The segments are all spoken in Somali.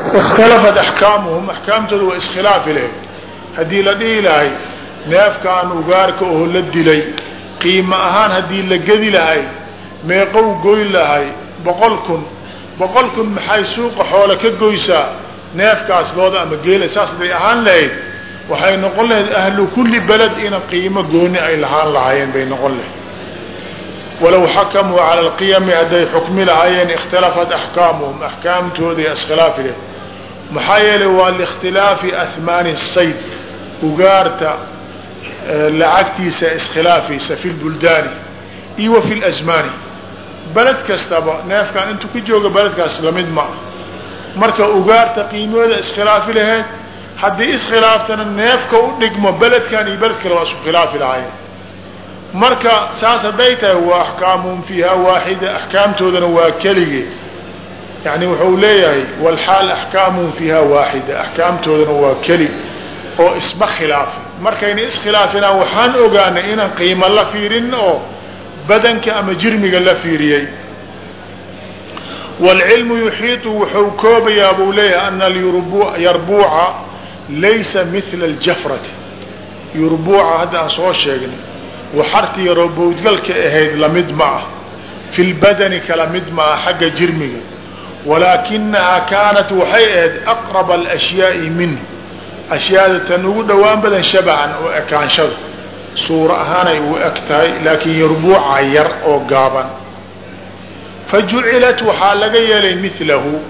ikhtalafat axkaamuhum axkaamtooda waa iskhilaafi lahayd haddii la dhihi lahay neefkaan ugaarka oo la dilay qiimo ahaan haddii la gedi lahay meeqow goyn lahay boqol kun boqol kun maxay suuqa xoole ka goysaa neefkaas looda ama geela saas bay ahaan lahayd waxay noqon lahayd ahlu kulli beled ina qiimo gooni ay lahaan lahaayeen bay noqon lahayd walow xakamuu cala alqiyami hadday xukmi lahaayeen ikhtalafat axkaamuhum axkaamtooda iskhilaafi leh maxaa yeelay waa likhtilaafi ahmaani sayd ugaarta lacagtiisa iskhilaafaysa fi lbuldaani iyo wa fi lazmaani beled kastaba neefkan intuu ka jooga beledkaas la mid ma marka ugaarta qiimooda iskhilaafi lahayd haddii iskhilaaftana neefka u dhigmo beledkan iyo beled kale waa isku khilaafi lahaayeen marka saas hadday tahay wa axkaamuhum fiiha waaxida axkaamtoodana waa kelige yani wuxuu leeyahay walxaal axkaamuhum fiiha waaxida axkaamtoodana waa keli oo isma khilaafi markayna iskhilaafina waxaan ogaanay inaan qiimo la fiirin oo badanka ama jirmiga la fiiriyey wاlcilmu yuxiiطu wuxuu koobayaa buu leeyahay ana yarbuuca laysa mila اljafrati yurbuuca hadda aan soo sheegnay waxartii robowdgalka ahayd la mid ma ah. Fi lbadani kala mid ma ah xagga jirmiga. Walaakinahaa kaanat waxay ahayd aqraba alashyaai minhu ashyaada tan ugu dhowaan badan shabahan oo ekaanshada suuro ahaanay u eg tahay laakiin yarbuuca yar oo gaaban. Fa jucilat waxaa laga yeelay milahu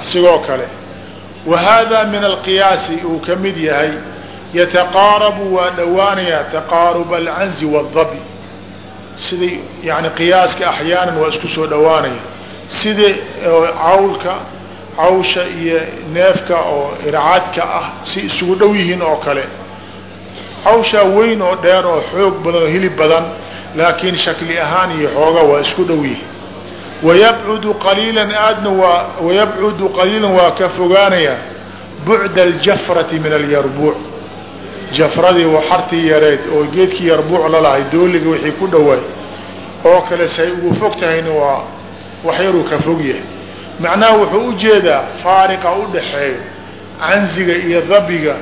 asigoo kale. Wa haadaa min alqiyaasi uu ka mid yahay yataqaarabu waa dhowaanayaa taqaaruba alcanzi waadabi sidai yani qiyaaska axyaanan waa isku soo dhowaanaya sidai cawlka cawsha iyo neefka oo ircaadka ah si isugu dhow yihiin oo kale cawshaa weyn oo dheer oo xoog badan oo hilib badan laakiin shakli ahaan iyo xooga waa isku dhow yihiin wayabcudu qaliilan aadna waa wayabcudu qaliilan waa ka fogaanayaa bucda aljafrati min alyarbuuc jafradii waxartii yareed oo geedkii yarbuuc lalahay dooliga wixii ku dhowaay oo kale say ugu fog tahayna waa wax yaruu ka fog yahay. Macnaha wuxuu u jeedaa faariqa u dhaxeeyo canziga iyo dabiga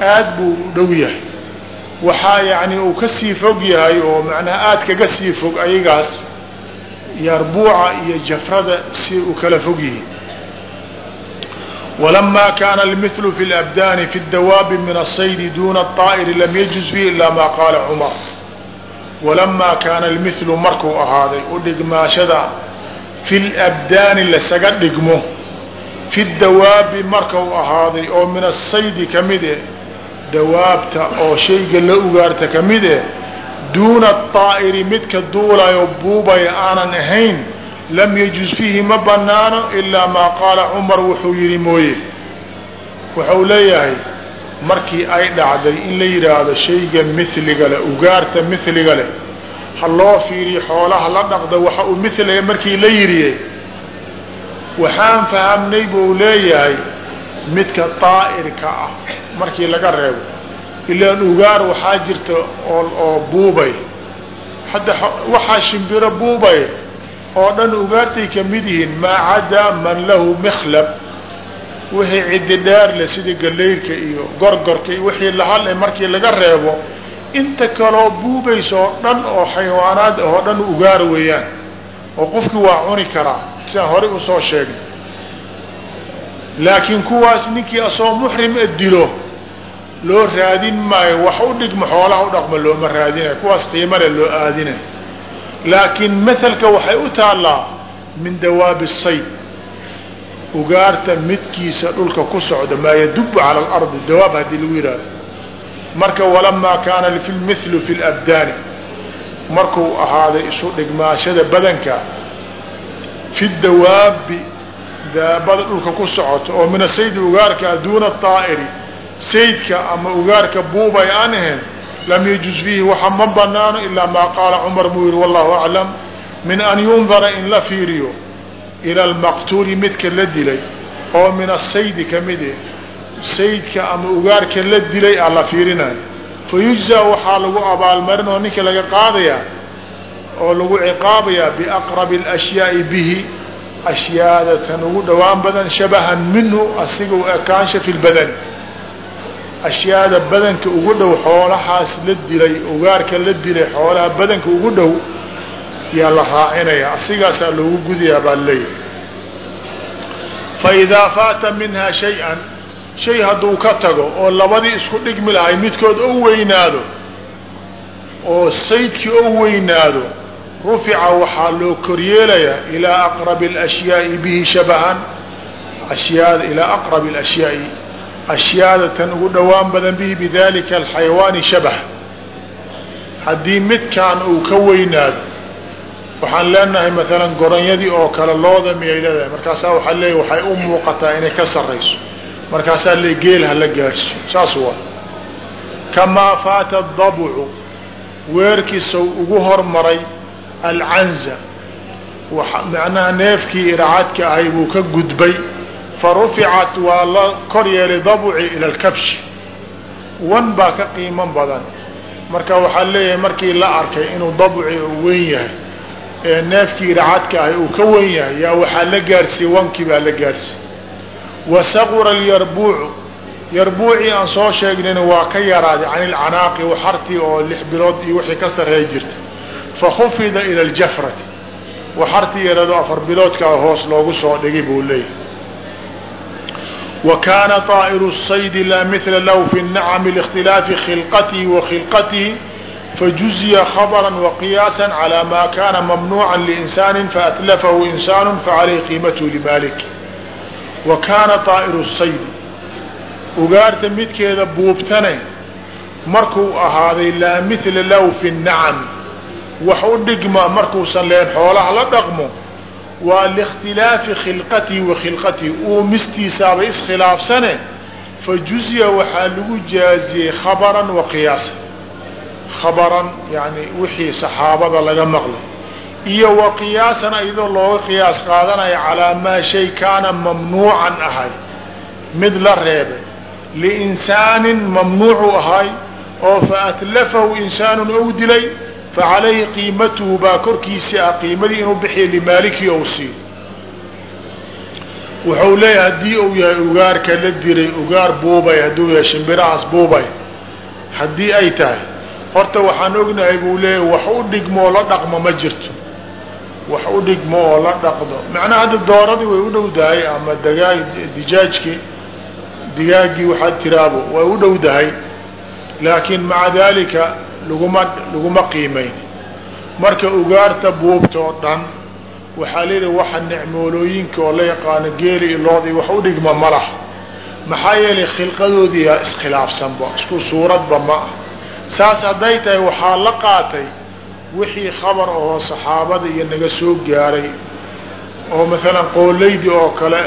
aad buu u dhow yahay. Waxaa yani uu ka sii fog yahay oo macnaha aad kaga sii fog ayagaas yarbuuca iyo jafrada si u kala fog yihiin wlama kaana almithlu fi labdaani fi dawaabi min asaydi duna aa'iri lam yajuz fihi ila ma qaala cumar walamaa kaana almithlu markuu ahaaday u dhigmaashada fi labdaani lasaga dhigmo fi dawaabi markau ahaaday oo min asaydi ka mid eh dawaabta oo shayga la ugaarta ka mid eh duuna aa'iri midka duulayo buubaya aanan ahayn lam yajuz fiihi ma banaano ilaa maa qaala cumar wuxuu yidhi mooye. Wuxuu leeyahay markii ay dhacday in la yidhaahdo shayga miliga leh ugaarta miliga leh ha loo fiiriyo xoolaha la dhaqda waxa uu milaya markii la yidhiye waxaan fahamnay buu leeyahay midka daa'irka ah markii laga reebo ilaan ugaar waxaa jirta oo buubay. Hadda waxaa shimbiro buubay oo dhan ugaartay ka mid yihiin maa cadaa man lahu mikhlab. Wixii ciddi dheer le sidii galeyrka iyo gorgorka iyo wixii lahale markii laga reebo inta kaloo buubaysa oo dhan oo xayawaanaad oo dhan ugaar weeyaan oo qofkii waa cuni karaa sidaan horey u soo sheegnay laakiin kuwaas ninkii asoo muxrim a dilo loo raadin maayo wax u dhigma xoolaha u dhaqma looma raadinayo kuwaas qiimale loo aadinayo laakiin mahalka waxay u taallaa min dawaabi sayd ugaarta midkiisa dhulka ku socda maa yadubu cala alardi dawaab haddii lagu yidhaahdo marka walamaa kaana lmithlu fi labdaani markuu ahaaday isu dhigmaashada badanka fi dawaabi daabada dhulka ku socoto oo min asaydi ugaarka duuna aa'iri saydka ama ugaarka buubay aan ahayn lam yajuz fiihi waxa ma banaano ilaa maa qaala cumar buu yihi wallahu aclam. Min an yundara in la fiiriyo ila almaqtuuli midka la dilay oo min asaydi ka mid eh saydka ama ugaarka la dilay aa la fiirinayo. Fa yujzaa waxaa lagu abaalmarin oo ninka laga qaadayaa oo lagu ciqaabayaa biaqrabi alashyaai bihi ashyaada tan ugu dhowaan badan shabahan minhu asiga u ekaansha fi lbadani ashyaada badanka ugu dhow xoolahaas la dilay ugaarka la dilay xoolaha badanka ugu dhow yaa la raacinaya asigaasaa loogu gudayaa baa leeyahay. Fa faata minha shay-an shay hadduu ka tago oo labadii isku dhigmi lahay midkood ou weynaado oo saydkii ou weynaado rufica waxaa loo koryeelayaa ilaa aqrabi اlashyaai bihi shabahan. Ashyaada ilaa aqrabi اlashyaai ashyaada tan ugu dhowaan badan bihi bidalika alxayawaani shabah haddii midkaan uu ka weynaado waxaan leenahay maalan goronyadii oo kale looda miyay leedahay. Markaasaa waxaa leeya waxay u muuqataa inay ka sarrayso. Markaasaa le geel hala gaarhsiyo saas waa. Kamaa faata dabucu weerkiisau ugu hormaray alcanza macnaha neefkii ircadka ahay buu ka gudbay fa ruficat waa la kor yeelay dabuci ila lkabshi wan baa ka qiimo badan. Marka waxaa leeyahay markii la arkay inuu dabuci u weyn yahay ee neefkii ircadka ahay uu ka weyn yahay yaa waxaa la gaarsiiyey wankii baa la gaarsiiyey. Wa saqura alyarbuucu yarbuucii aan soo sheegnayna waa ka yaraaday can ilcanaaqi waxartii oo lix bilood iyo wixii ka sarreeya jirta. Fakhufida ila aljafrati waxartii yarado afar biloodkaa hoos loogu soo dhigay buu leeyahay wa kaana طaa'iru الsaydi laa mila lahu fi الnacmi liاkhtilaafi khilqatihi wa khilqatihi fajuziya khabra waqiyaasa calى ma kana mamnuuca liinsaani faatlafahu insaanu facalayhi qiimatuhu limaalik wa kaana طaa'iru الsaydi ugaarta midkeeda buubtane markuu ahaaday laa mila lahu fi الnacmi wax u dhigma markuusan leen xoolaha la dhaqmo waa likhtilaafi khilqatihi wa khilqatihi uumistiisaaba iskhilaafsane fa juziya waxaa lagu jaaziyey khabaran wa qiyaasan. Khabaran yani wixii saxaabada laga maqlay iyo wa qiyaasan iyadoo looga qiyaas qaadanaya calaa maa shay kaana mamnuucan ahay. Mid la reebay liinsaanin mamnuucu ahay oo fa atlafahu insaanun ou dilay facalayhi qiimatuhu baa korkiisii ah qiimadii inuu bixiyo limaalikii ou siiyo wuxuu leeyahay haddii uu yahay ugaarka la diray ugaar buubay hadduu yahay shimbirahaas buubay haddii ay tahay horta waxaan ognahay buu leeyahay wax u dhigmo oo la dhaqmo ma jirto. Wax u dhigmo oo la dhaqdo. Macnaha hadda dooradii way u dhowdahay ama dagaa dijaajkii digaaggii waxaad tiraabo way u dhowdahay. Laakiin maca laguma laguma qiimayn marka ugaarta buubta oo dhan waxaa la yidhi waxa nicmoolooyinka oo la yaqaano geeli iyo loodii wax u dhigma ma laha. Maxaa yeelay khilqadoodiiyaa iskhilaafsanba isku suuradba ma ah saas hadday tahay waxaa la qaatay wixii khabar ahoo saxaabada iyo naga soo gaaray oo maalan qoolaydii oo kale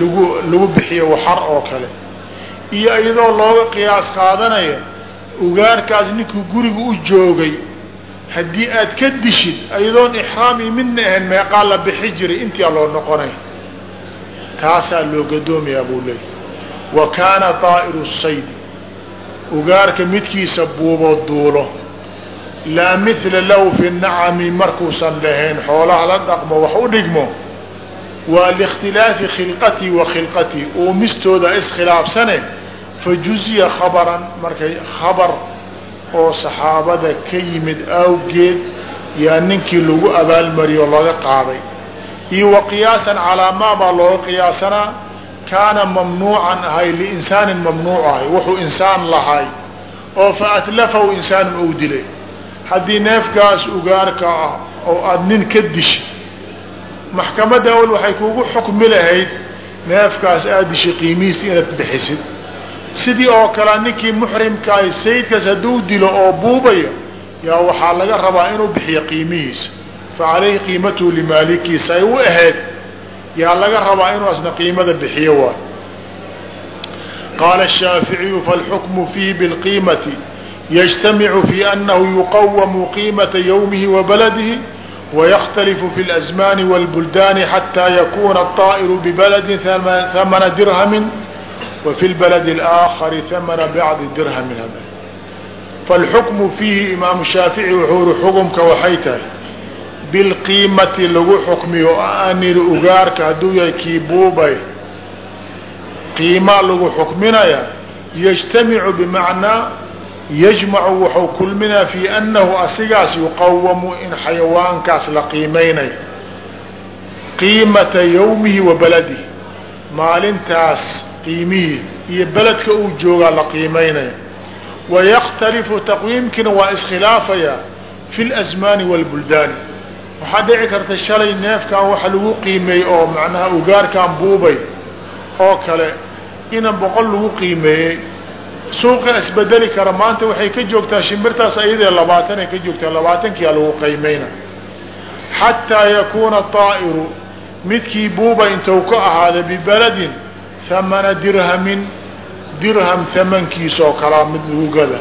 lagu lagu bixiyo waxar oo kale. Iyo iyadoo looga qiyaas qaadanaya ugaarkaas ninkuu guriga u joogay haddii aad ka dishid ayadoon ixraami midna ahayn meeqaa la bixi jiray intia loo noqonay taasaa loo gadoomayaa buu leeyay wa kaana daa'iru saydi. Ugaarka midkiisa buuboo duulo. Laa mila lahu fi nacami markuusan lahayn. Xoolaha la dhaqmo wax u dhigmo. Waa liikhtilaafi khilqatii wa khilqatii uumistooda iskhilaafsane fajuziya khabaran markay khabar oo saxaabada ka yimid awgeed yaa ninkii lagu abaalmariyo laga qaaday. Iyo wa qiyaasan calaa maa baa looga qiyaasanaa? Kaana mamnuucan ahay liinsaanin mamnuuc ahay wuxuu insaan lahay oo fa atlafahu insaanun ou dilay. Haddii neefkaas ugaarka ah oo aada nin ka dishay maxkamadda awal waxay kugu xukmi lahayd neefkaas aada dishay qiimihiis inaad bixisid sidii oo kale ninkii muxrimkaah sayidkaas hadduu dilo oo buubaya yaa waxaa laga rabaa inuu bixiyo qiimihiisa fa calayhi qiimatuhu limaalikiisa ay u ahayd yaa laga rabaa inuu asna qiimada bixiyo waay qaala الshaaficiyu faاlxukmu fiihi biاlqiimati yجtamicu fi anahu yuqawamu qiimata ywmihi wa baladihi وykhtalifu fi اlأزmani wاlbuldaani xatى yakuna الطaaئru bbaladi hamana dirhami وفي البلد الآخر ثمن بعض درهم هذا فالحكم فيه imaam الشhaaفiعي wuxuu ri xukمka waxay tahay bilqiimati lagu xukmiyo oo aan niri ugaarka hadduu yahay kii buubay qiimaa lagu xukminaya yajtamicu bimacnaa yajmacu wuxuu kulminaa fi annahu asigaas yuqawamu in xayawaankaas la qiimaynayo qiimata yawmihi wa baladihi maalintaas qiimihiis iyo beledka uu joogaa la qiimaynaya wayakhtalifu taqwiimkiina waa iskhilaafaya fi lasmaani wاlbuldaani waxaa dhici karta shalay neefkan waxa lagu qiimeeyey oo macnaha ugaarkan buubay. Oo kale inan boqol lagu qiimeeyey suuqa isbedeli kara. Maanta waxay ka joogtaa shimbirtaas ayadee labaatanay ka joogtaa labaatankiia lagu qiimeyna xataa yakuuna طaa'iru midkii buuba intuu ka ahaada bibaladin hamana dirhamin dirham hamankiisoo kalaa mid lagu gada.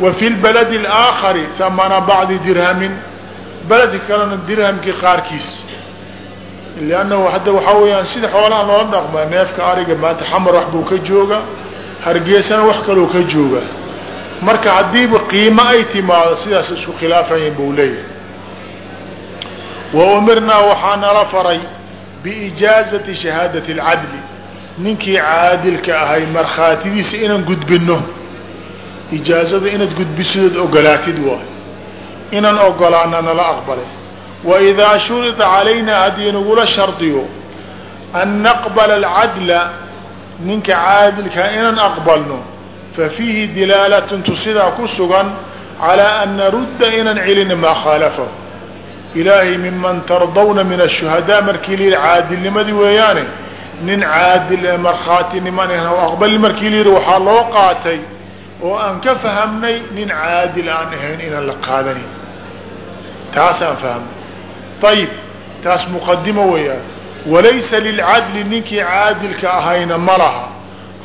Wa fi lbaladi اlaakhari hamana bacdi dirhamin beledi kalena dirhamkii qaarkiis. Lannahu hadda waxaa weeyaan sida xoolaha loola dhaqmaa neefka ariga maanta xamar wax buu ka jooga hargeysana wax kaloo ka jooga. Marka haddiiba qiimo ay timaado sidaas isku khilaafayin buu leeyahay. Wa umirnaa waxaa nala faray biijaazati shahaadati اlcadli ninkii caadilka ahay markhaatidiisa inaan gudbino ijaazada inaad gudbisidood ogolaatid waay. Inaan ogolaana nala aqbalay waidaa shurida calaynaa haddii nagula shardiyo an naqbala alcadla ninka caadilkaa inaan aqbalno fafiihi dilaalatun tusidaa ku sugan calaa an narudda inaan celina maa khaalafahu ilaahay miman tardawna min ashuhadaa markii la yidhi caadilnimadii weeyaane nin caadil ee markhaatiniman aqbali markii la yidhi waxaa loo qaatay oo aan ka fahamnay nin caadil aan ahayn inaan la qaadanin. Taasaan fahmnay ayib taas muqadimo weeyaan. Walaysa lilcadli ninkii caadilka ahayna ma laha.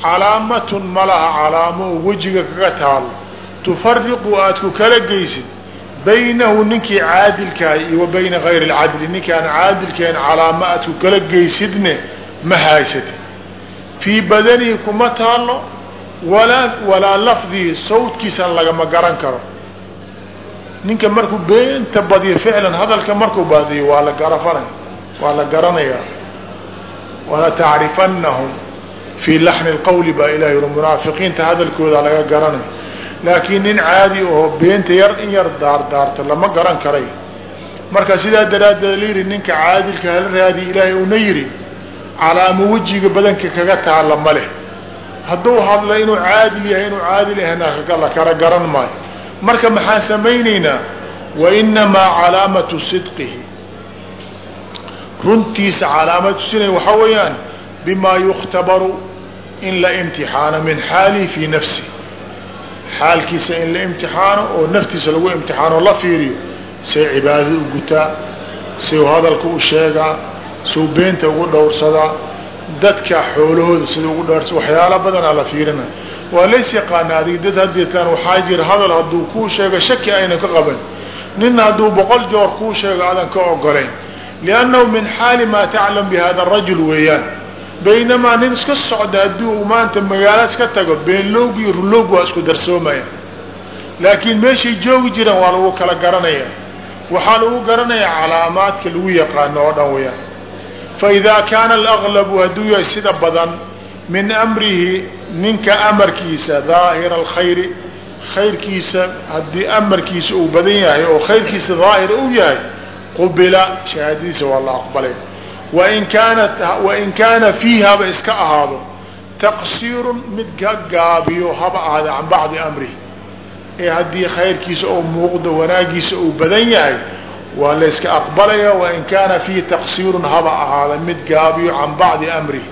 Calaamatun ma laha calaamo oo wejiga kaga taalo. Tufariqu aad ku kala geysid baynahu ninkii caadilkahay iyo wa bayna gayri lcadli ninkii aan caadilkahayn calaamo aad ku kala geysidne ma haysatid. Fii badanihi kuma taalo walaa walaa lafdihi sawdkiisana lagama garan karo. Ninka markuu beenta badiyo ficlan hadalka markuu badiyo waa la garafanay waa la garanayaa. Wala tacrifanahum fii laxni lqawli baa ilahay munaafiqiinta hadalkooda laga garanay laakiin nin caadi oo beenta yar in yar daardaarta lama garan karay. Marka sidaa daraaddeed la yidhi ninka caadilka hala raadiya ilaahay una yidhi calaamo wejiga badanka kaga taalla ma leh. Hadduu hadla inuu caadil yahay inuu caadil ahna la kala garan maayo. Marka maxaan samaynaynaa wainamaa calaamatu sidqihi. Runtiisa calaamad tusinaya waxaa weeyaan bimaa yukhtabaru in la imtixaano min xaalihi fii nafsi. Xaalkiisa in la imtixaano oo naftiisa lagu imtixaano la fiiriyo say cibaadada u gutaa say hadalka u sheegaa suu beenta ugu dhowrsadaa dadka xoolahooda sida ugu dhowrsa waxyaala badanaa la fiirina. Waa lays yaqaana adig dad hadeetaan waxaa jira hadal hadduu kuu sheego shaki aynan ka qaban. Nina hadduu boqol joor kuu sheego aadan ka ogolayn liannahu min xaali maa taclam bi hada rajul weeyaan. Baynamaa nin iska socda haddii uu maanta magaala iska tago beenloog iyo ruloog waa isku darsoomaya laakiin meeshay joogi jiraan waa lagu kala garanaya waxaa lagu garanayaa calaamaadka lagu yaqaano oo dhan weyaan faidaa kaana alaglabu hadduu yahay sida badan min amrihi ninka amarkiisa daahira alkhayri khayrkiisa haddii amarkiisa uu badan yahay oo khayrkiisa daahir uu yahay qubila shahaadadiisa waa la aqbalay wain kaana haba iska ahaado taqsiirun mid ka gaabiyo haba ahaada can bacdi amrihi ee haddii khayrkiisa oo muuqdo wanaagiisa uu badan yahay waa la yska aqbalaya wain kaana fiihi taqsiirun haba ahaada mid gaabiyo can bacdi amrihi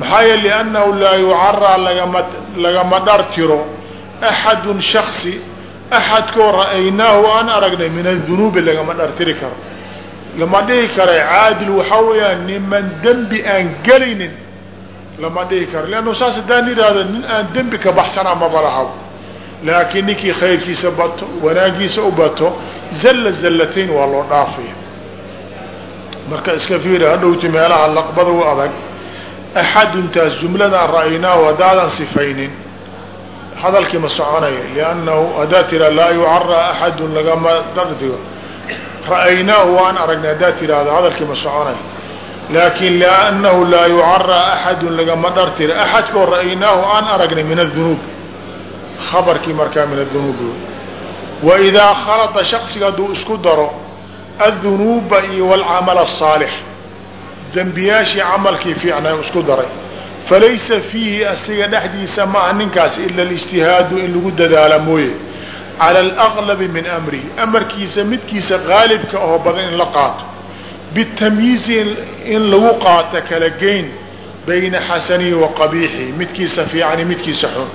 maxaa yeele liannahu laa yucaraa lagama lagama dhartiro axadun shaksi axadkoo ra'aynaahu aan aragnay min adunuubi lagama dhartiri karo. Lama dhihi kara caadil waxaa weeyaan niman dembi aan gelaynin. Lama dhihi karo leannu saas haddaan yidhaahdo nin aan dembi ka baxsanaa maba lahaw laakiin ninkii khayrkiisa bato wanaagiisa u bato zalla zallatayn waa loo dhaafaya. Marka iska fiiri hadhowti meelaha laqbada u adag axaduntaas jumladaan ra'aynaahu haddaadan sifaynin. Hadalkii ma soconayo liannahu haddaad tiraa laa yucaraa axadun lagama dardigo. Ra'aynaahu waan aragnay haddaad tidhaahdo hadalkii ma soconay laakin liannahu laa yucaraa axadun lagama dhartira axadkoo ra'aynaahu aan aragnay min adunuub khabarkii markaa min adunuub wa idaa khalada shaksiga hadduu isku daro adunuuba iyo walcamal asaalix dembiyaashii camalkii fiicnaa isku daray. Falaysa fiihi asiga dhexdiisa maaha ninkaas ila alijtihaadu in lagu dadaala mooye. Cala alaqlabi min amrihi amarkiisa midkiisa qaalibka oo badan in la qaato. Bitamyiizi in lagu qaato kala geyn bayna xasanihi wa qabiixihi midkiisa fiicani midkiisa xun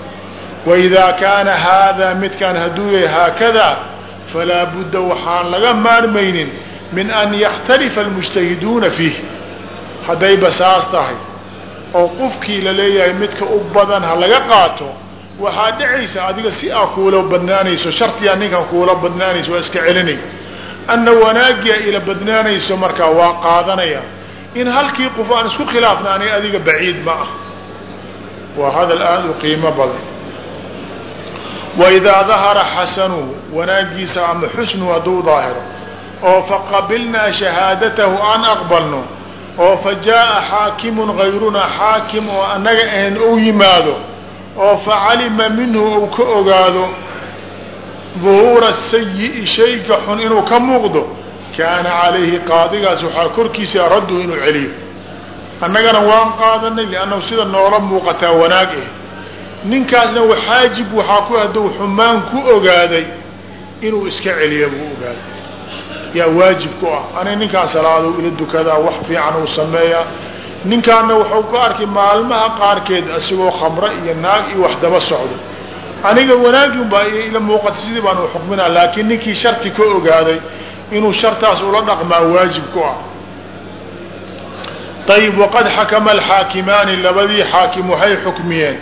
waidaa kaana haadaa midkaan hadduu yahay haakadaa falaa budda waxaan laga maarmaynin min an yakhtalifa almujtahiduuna fiih haddayba saas tahay oo qofkii la leeyahay midka u badan ha laga qaato waxaa dhacaysa adiga si aa kuula badnaanayso shartiyaa ninkan kuula badnaanayso waa iska celinay anna wanaagia ila badnaanayso markaa waa qaadanaya in halkii qof aan isku khilaafnaanay adiga baciid ma waa hadal aada u qiimo badan waidaa dahara xasanuhu wanaagiisa ama xusnuhu hadduu daahiro oo faqabilnaa shahaadatahu aan aqbalno oo fa jaaءa xaakimun gayrunaa xaakim oo annaga ahayn ou yimaado oo facalima minhu ou ka ogaado duhuura sayi'i shayga xun inuu ka muuqdo kaana calayhi qaadigaas waxaa korkiisa radduhu inuu celiyo annagana waan qaadanay liannahu sida noola muuqataa wanaag eh ninkaasna waxaajib waxaa ku hadduu xumaan ku ogaaday inuu iska celiya buu ogaaday. Yaa waajib ku ah. Ani ninkaan salaado ila dukadaa wax fiican uu sameeyaa. Ninkaana wuxuu ku arkay maalmaha qaarkeed asigoo khamre iyo naag iyo wax daba socdo. Aniga wanaagii unbaa ila muuqatay sidii baan xukminaa laakiin ninkii sharti ka ogaaday inuu shartaas ula dhaqmaa waajib ku ah. Ayib waqad xakama alxaakimaani labadii xaakim waxay xukmiyeen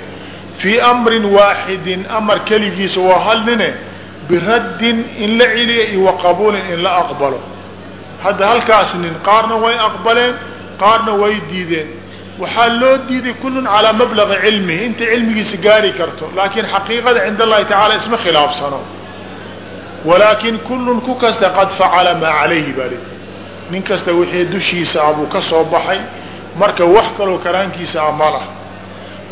fii amrin waaxidin amar keligiisa waa hal nine biraddin in la celiya iyo qabuulin in la aqbalo. Hadda halkaas nin qaarna way aqbaleen qaarna way diideen. Waxaa loo diiday kullun calaa mablagi cilmihi inta cilmigiisa gaari karto laakiin xaqiiqada cind allahi tacaala isma khilaafsano. Walaakin kullun ku kasta qad facala maa calayhi baa li nin kasta wixii dushiisa ah buu ka soo baxay marka wax kaloo karaankiisa ah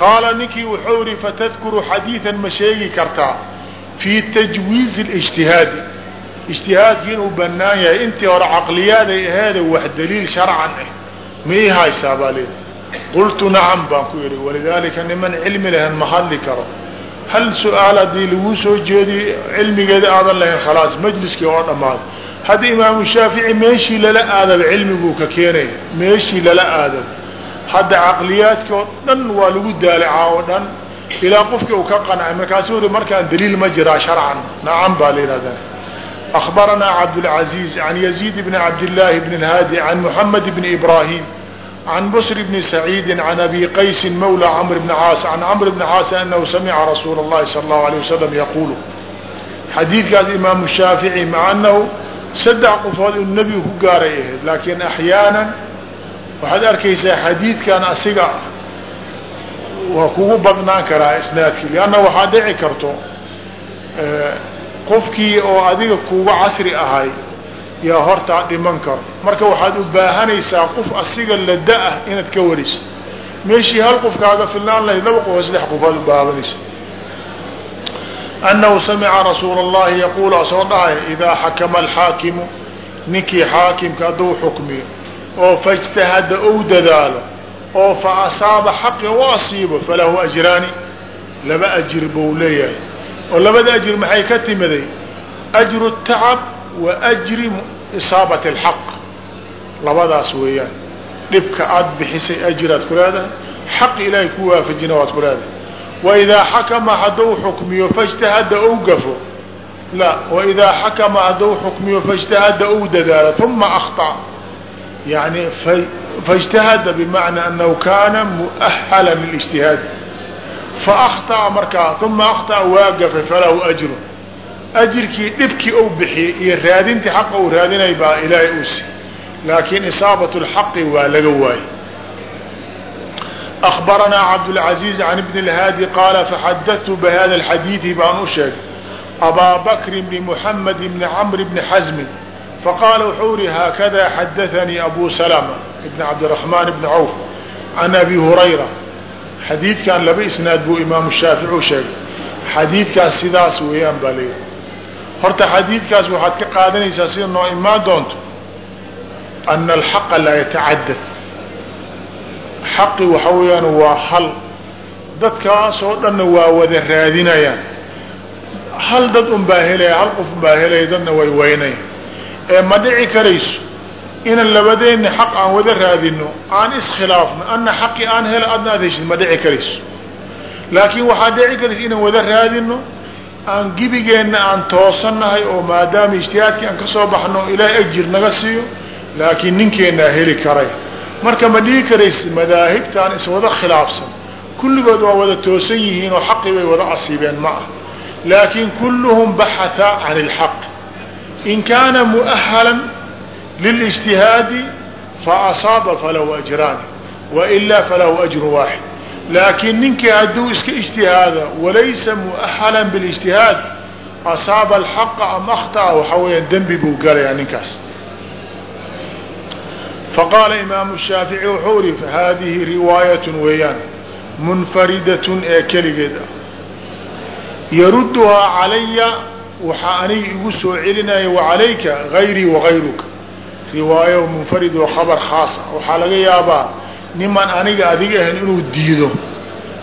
qaala ninkii wuxuu yihi fatadkuru xadiidan ma sheegi kartaa fii tajwiizi اlijtihaadi ijtihaadkii inuu banaan yahay intii hore caqliyaaday aheede wax daliil sharcan ah mii haysaa baa leedi qultu nacam baan ku idhi walidaalika niman cilmi lahayn ma hadli karo. Hal su'aal haddii laguu soo jeediyo cilmigeeda aadan lahayn khalaas majliskii oo dhammaado hadda imaamu shaafici meeshii lala aadaba cilmiguu ka keenaya meeshii lala aadaba hadda caqliyaadki oo dhan waa lagu daalacaa oo dhan ilaa qofkii uu ka qancay markaasuu uri markaan daliil ma jiraa sharcan nacam baa la yidhahdaa أخبرنا عبد العزيز عن يزيد بن عبد الله بن الهادي عن محمد بن إبراهيم عن بصر بن سعيد عن أبي قيس مولى عمرو بن عاص عن عمرو بن عاص أنه سمع رسول الله صلى الله عليه وسلم يقول xadiidkaas imaamu shaafici maca annahu saddex qofood inuu nebigu ku gaaray ahayd laakiin axyaanan waxaad arkaysaa xadiidkan asiga waa kugu badnaan karaa isnaadkii lianna waxaa dhici karto eh, qofkii oo adiga kuga casri ahay yaa hortaa dhiman karo. Marka waxaad u baahanaysaa qof asiga la da'ah inaad ka wariso. Meeshii hal qof kaaga fillaan lahayd laba qof oo saddex qofaad u baabanaysa annahu samica rasuula allahi yaquulu asoo dhahay idaa xakama alxaakimu ninkii xaakimka hadduu xukmiyo oo faاجتahada ou dadaalo oo faasaaba xaqi u asiibo falahu أجraani laba أjir buu leeyahay oo labada أjir maxay ka timiday أجru التacب wa أjri isaabaة الxaq labadaas weeyaan dhibka aad bixisay أjiraad ku leedahay xaq ilaahay ku waafajina waad ku leedahay waidaa xakama hadduu xukmiyo faاجtahada ou gafo la waidaa xakama hadduu xukmiyo faاجtahada ou dadaalo uma akhطأ yani faاجtahada bmacnaa anahu kaana muأhala liلاجtihaad faأkhطأa markaa uma akhطأ waa gafay falahu أjru ajirkii dhibkii ou bixiyey iyo raadintii xaqa uu raadinay baa ilaahay usi laakiin isaabaة الxaqi waa laga waayey أخبرنا عبدالعزيز عن بن الهاdي قال فxdثت بhذا الحديث baan u sheegay أbا بكر بن محمد بن عمر بن حزم faqaala wuxuu ihi haakada xadaanii abu salama ibn cabdiraxmaan ibni cawf can abi hurayra xadiidkan laba isnaad buu imaamu shaafici u sheegay xadiidkaas sidaas weeyaan baa layidhi horta xadiidkaas waxaad ka qaadanaysaa sida noo imaan doonto ana alxaqa laa yatacadad xaqi waxa weeyaan waa hal dadkaasoo dhanna waa wada raadinayaan hal dad un baa helaya hal qof dadna way weynaya ee ma dhici karayso inan labadeenna xaq aan wada raadino aan iskhilaafno anna xaqi aan helo adna aad heshid ma dhici karayso. Laakiin waxaa dhici karaysa inaan wada raadino aan gibigeenna aan toosannahay oo maadaama ijtihaadkii aan ka soo baxno ilaahay ajir naga siiyo laakiin ninkeennaa heli karay. Marka ma dhihi karaysa madaahibtaan iswada khilaafsan. Kulligood waa wada toosan yihiin oo xaqii bay wada asiibeen ma ah laakiin kulluhum baxatha can اlxaq in kaana muؤahalan lilijtihaadi faasaaba falahu ajraani wailaa falahu ajru waaxid laakiin ninkii hadduu iska ijtihaada walaysa muؤahalan biاlijtihaad asaaba alxaqa am akhطأa waxaa weeyaan dembi buu galayaa ninkaas faqaala imaamu shaafici wuxuu ihi hadihi riwaayat weeyaan munfaridatun ee keligeed ah yarudduhaa calaya waxaa aniga igu soo celinaya wacalayka gayrii wagayruka riwaayo munfarid oo khabar khaas ah. Waxaa laga yaabaa niman aniga adiga ahan inuu diido.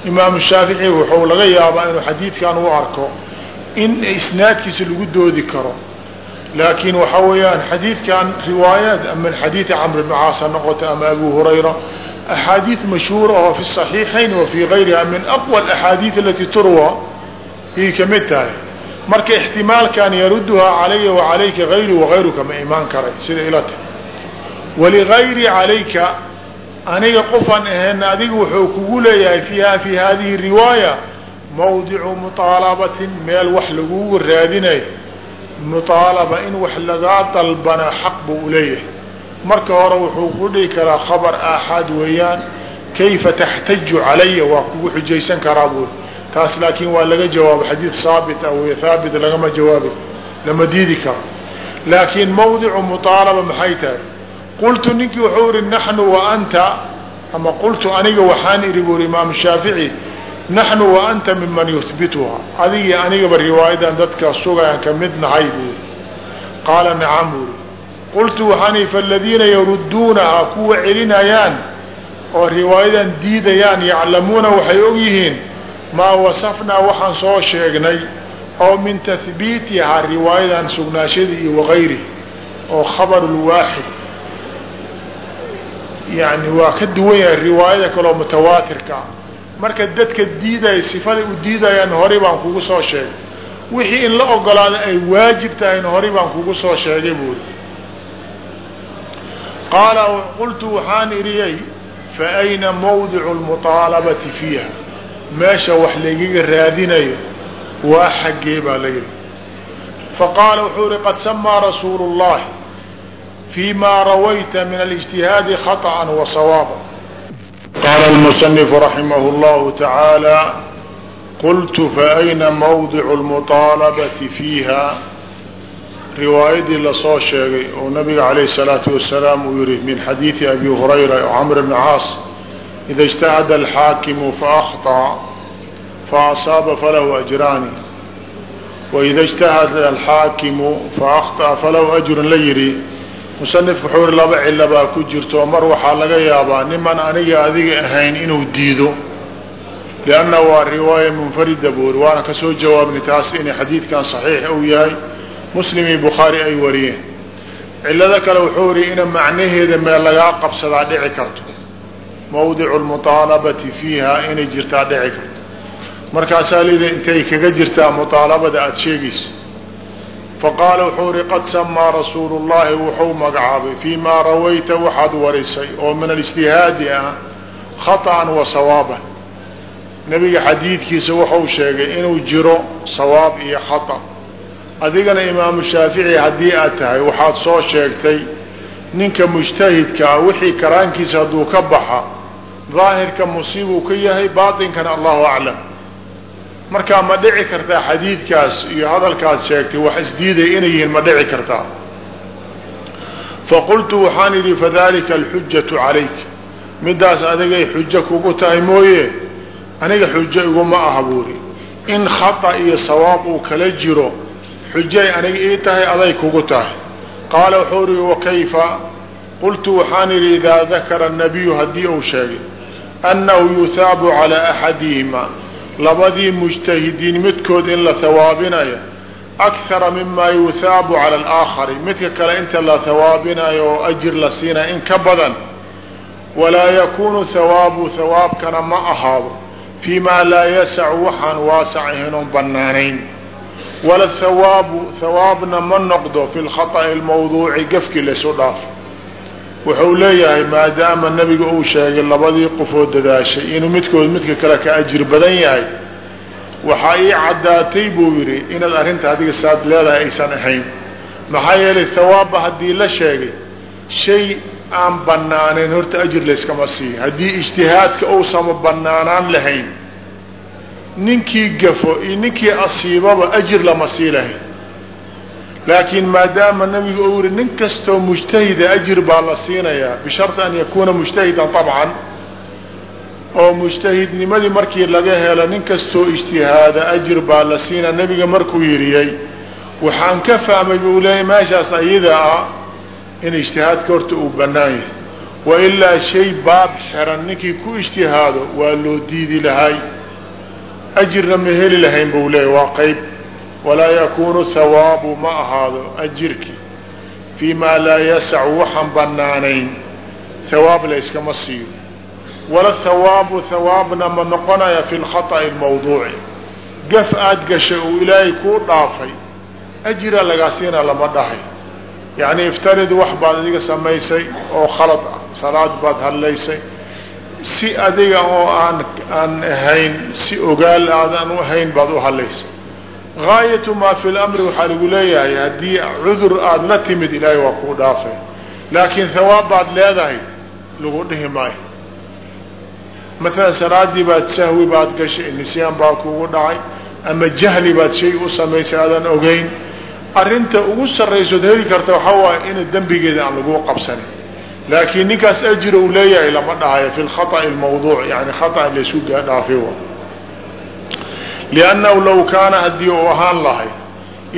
Imaamu shaafici wuxuu laga yaabaa inuu xadiidkan u arko in isnaadkiisa lagu doodi karo. Laakiin waxaa weeyaan xadiidkan riwaayaat ama xadiidi camr bn caas ha ama abu hurayra axaadiid mashhuura oo fi صaxiixayn wa fii gayriha min aqwى axaadiid alati turwa ayay ka mid tahay marka ixtimaalkan yaruduhaa calaya wacalayka gayri wagayruka ma imaan karay sida ila tahay waligayri calayka aniga qofaan ahayn adiga wuxuu kugu leeyahay fiiha fi hadihi riwaaya mawdicu muطaalabatin meel wax lagugu raadinayo muطaalaba in wax lagaa dalbana xaq buu uleeyahay marka hore wuxuu ku dhihi karaa khabar aaxaad weeyaan kayfa taxtaju calaya waa kugu xujaysan karaa buuri taas laakiin waa laga jawaabo xadiid saabit ah wey haabit lagama jawaabi lama diidi karo. Laakiin mawdicu muطaalaba maxay tahay? Qultu ninkii wuxuu ihi naxnu wa anta ama qultu aniga waxaan idhi buuri imaamu shaafici naxnu wa anta miman yuhbituha adigii anigaba riwaayadan dadka sugayaan ka mid nahay buuri qaala nacam buuri qultu waxaan ihi faladiina yarudduunaha kuwa celinayaan oo riwaayadan diidayaan yaclamuuna waxay og yihiin maa wasafnaa waxaan soo sheegnay oo min tahbiitihaa riwaayadan sugnaashadii iyo wagayri oo khabaru lwaaxid yani waa ka duwan yahay riwaayada kaloo mutawaatirka. Ah marka dadka diidaya sifaday u diidayaan horey baan kugu soo sheegay. Wixii in la ogolaada ay waajib tahayna horey baan kugu soo sheegay buuri qaala qultu waxaan idhiyay fa ayna mawdicu lmuطaalabati fiiha meesha wax laygaga raadinayo waa xaggee baa la yidhi faqaala wuxuu ihi qad samaa rasuulu اllahi fi ma rawayta min اlijtihaadi khaطأa wasawaaba qaala اlmusanifu raximah اllahu taعaalى qultu faayna mawdicu اlmuطaalabati fiiha riwaayadii lasoo sheegay oo nabiga calayh الsalaatu wasalaam uu yihi min xadiidi abi hurayra o camr bni caas ida اجtahada alxaakimu faأkhطأ faasaaba falahu ajraani waida اجtahada alxaakimu faأkhطأa falahu ajrun la yihi musanif wuxuu ihi laba cilo baa ku jirto mar waxaa laga yaabaa niman aniga adiga ahayn inuu diido lianna waa riwaaya munfarida buuri waana kasoo jawaabnay taas inay xadiidkan saxiix uu yahay muslim iyo bukhaari ay wariyeen cilado kale wuxuu ihi ina macnaheeda meel lagaa qabsadaa dhici karto mawdicu lmuaalabati fiiha inay jirtaa dhici karto. Markaasaa layidhi intay kaga jirtaa muaalabada aada fa qaala wuxuu ihi qad samaa rasuulu llaahi wuxuu magacaabay fii maa rawayta waxaad warisay oo min alijtihaadi ah khaطa'an wa sawaaban. Nebiga xadiidkiisa wuxuu sheegay inuu jiro sawaab iyo khata. Adigana imaamu shaafici haddii aad tahay waxaad soo sheegtay ninka mujtahidka mujtahidkaa wixii karaankiisa hadduu ka baxa daahirka musiibuu ka yahay baatinkana allahu aclam. Markaa ma dhici kartaa xadiidkaas iyo hadalkaad sheegtay wax isdiiday inay yihiin ma dhici kartaa. Faqultu waxaan idhi fadalika alxujatu calayk. Midaas adigay xujo kugu tahay mooye aniga xujo iguma aha buuri. In khata iyo sawaab uu kala jiro xujay aniga ii tahay aday kugu tahay. Qaala wuxuu ri wakayfa qultu waxaan idhi idaa dakara nabiyu haddii uu sheegay annahu yuhaabu calaa axadihima labadii mujtahidiin midkood in la hawaabinayo akara mima yuhaabu cala alaakhari midka kale inta la hawaabinayo oo ajir la siinaya in ka badan walaa yakuunu hawaabu hawaabkana ma ahaado fii maa laa yasacu waxaan waasac ahaynoon bannaanayn wala hawaabu hawaabna ma noqdo fi lkhata'i lmawduuci gafkii laysu dhaafo wuxuu leeyahay maadaama nebiga uu sheegay labadii qofoo dadaashay inuu midkood midka kale ka ajir badan yahay waxaa ii caddaatay buu yidhi inaad arrinta adiga saad leedahay aysan ahayn. Maxaa yeelay hawaabba haddii la sheegay shay aan banaanayn horta ajir layskama siiyo haddii ijtihaadka uusama banaanaan lahayn ninkii gafo iyo ninkii asiibaba ajir lama sii lahayn laakiin maadaama nabigu uu yihi nin kastoo mujtahida ajir baa la siinayaa bisharti an yakuuna mujtahidan طabcan oo mujtahidnimadii markii laga helo nin kastoo ijtihaada ajir baa la siinaa nebiga markuu yiriyey waxaan ka fahmay buu leeyay meeshaas ayada ah in ijtihaadka horta uu banaan yahay. Wailaa shay baab xiran ninkii ku ijtihaado waa loo diidi lahay. Ajirna ma heli lahayn buu leeyay waa qayb walaa yakuunu hawaabu ma ahaado ajirki. Fii maa laa yasacu waxaan banaanayn hawaab la yskama siiyo. Wala hawaabu hawaabna ma noqonaya fi lkhaطa'i lmawduuci gaf aad gashay uu ilaahay kuu dhaafay ajira lagaa siina lama dhahay. Yacni iftarid wax baad adiga samaysay oo khalad ah salaad baad hadlaysay. Si adiga oo aan aan ahayn si ogaal aadan u ahayn baad u hadlaysay gaayatu maa fi lamri waxaa lagu leeyahay haddii cudur aada la timid ilaahay waa kuu dhaafay. Laakiin hawaab baad leedahay lagu dhihi maayo. Maalan salaadii baad sahwi baad gashay nisyaan baa kugu dhacay ama jahli baad shay u samaysay aadaan ogeyn. Arrinta ugu sarraysood heli karta waxaa waaye ina dembigeeda aan lagu qabsanin. Laakiin ninkaas ajira uu leeyahay lama dhahayo fi lkhaطa'i almawduuc yani khaطa laysku dhaafay liannahu low kaana haddii uu ahaan lahay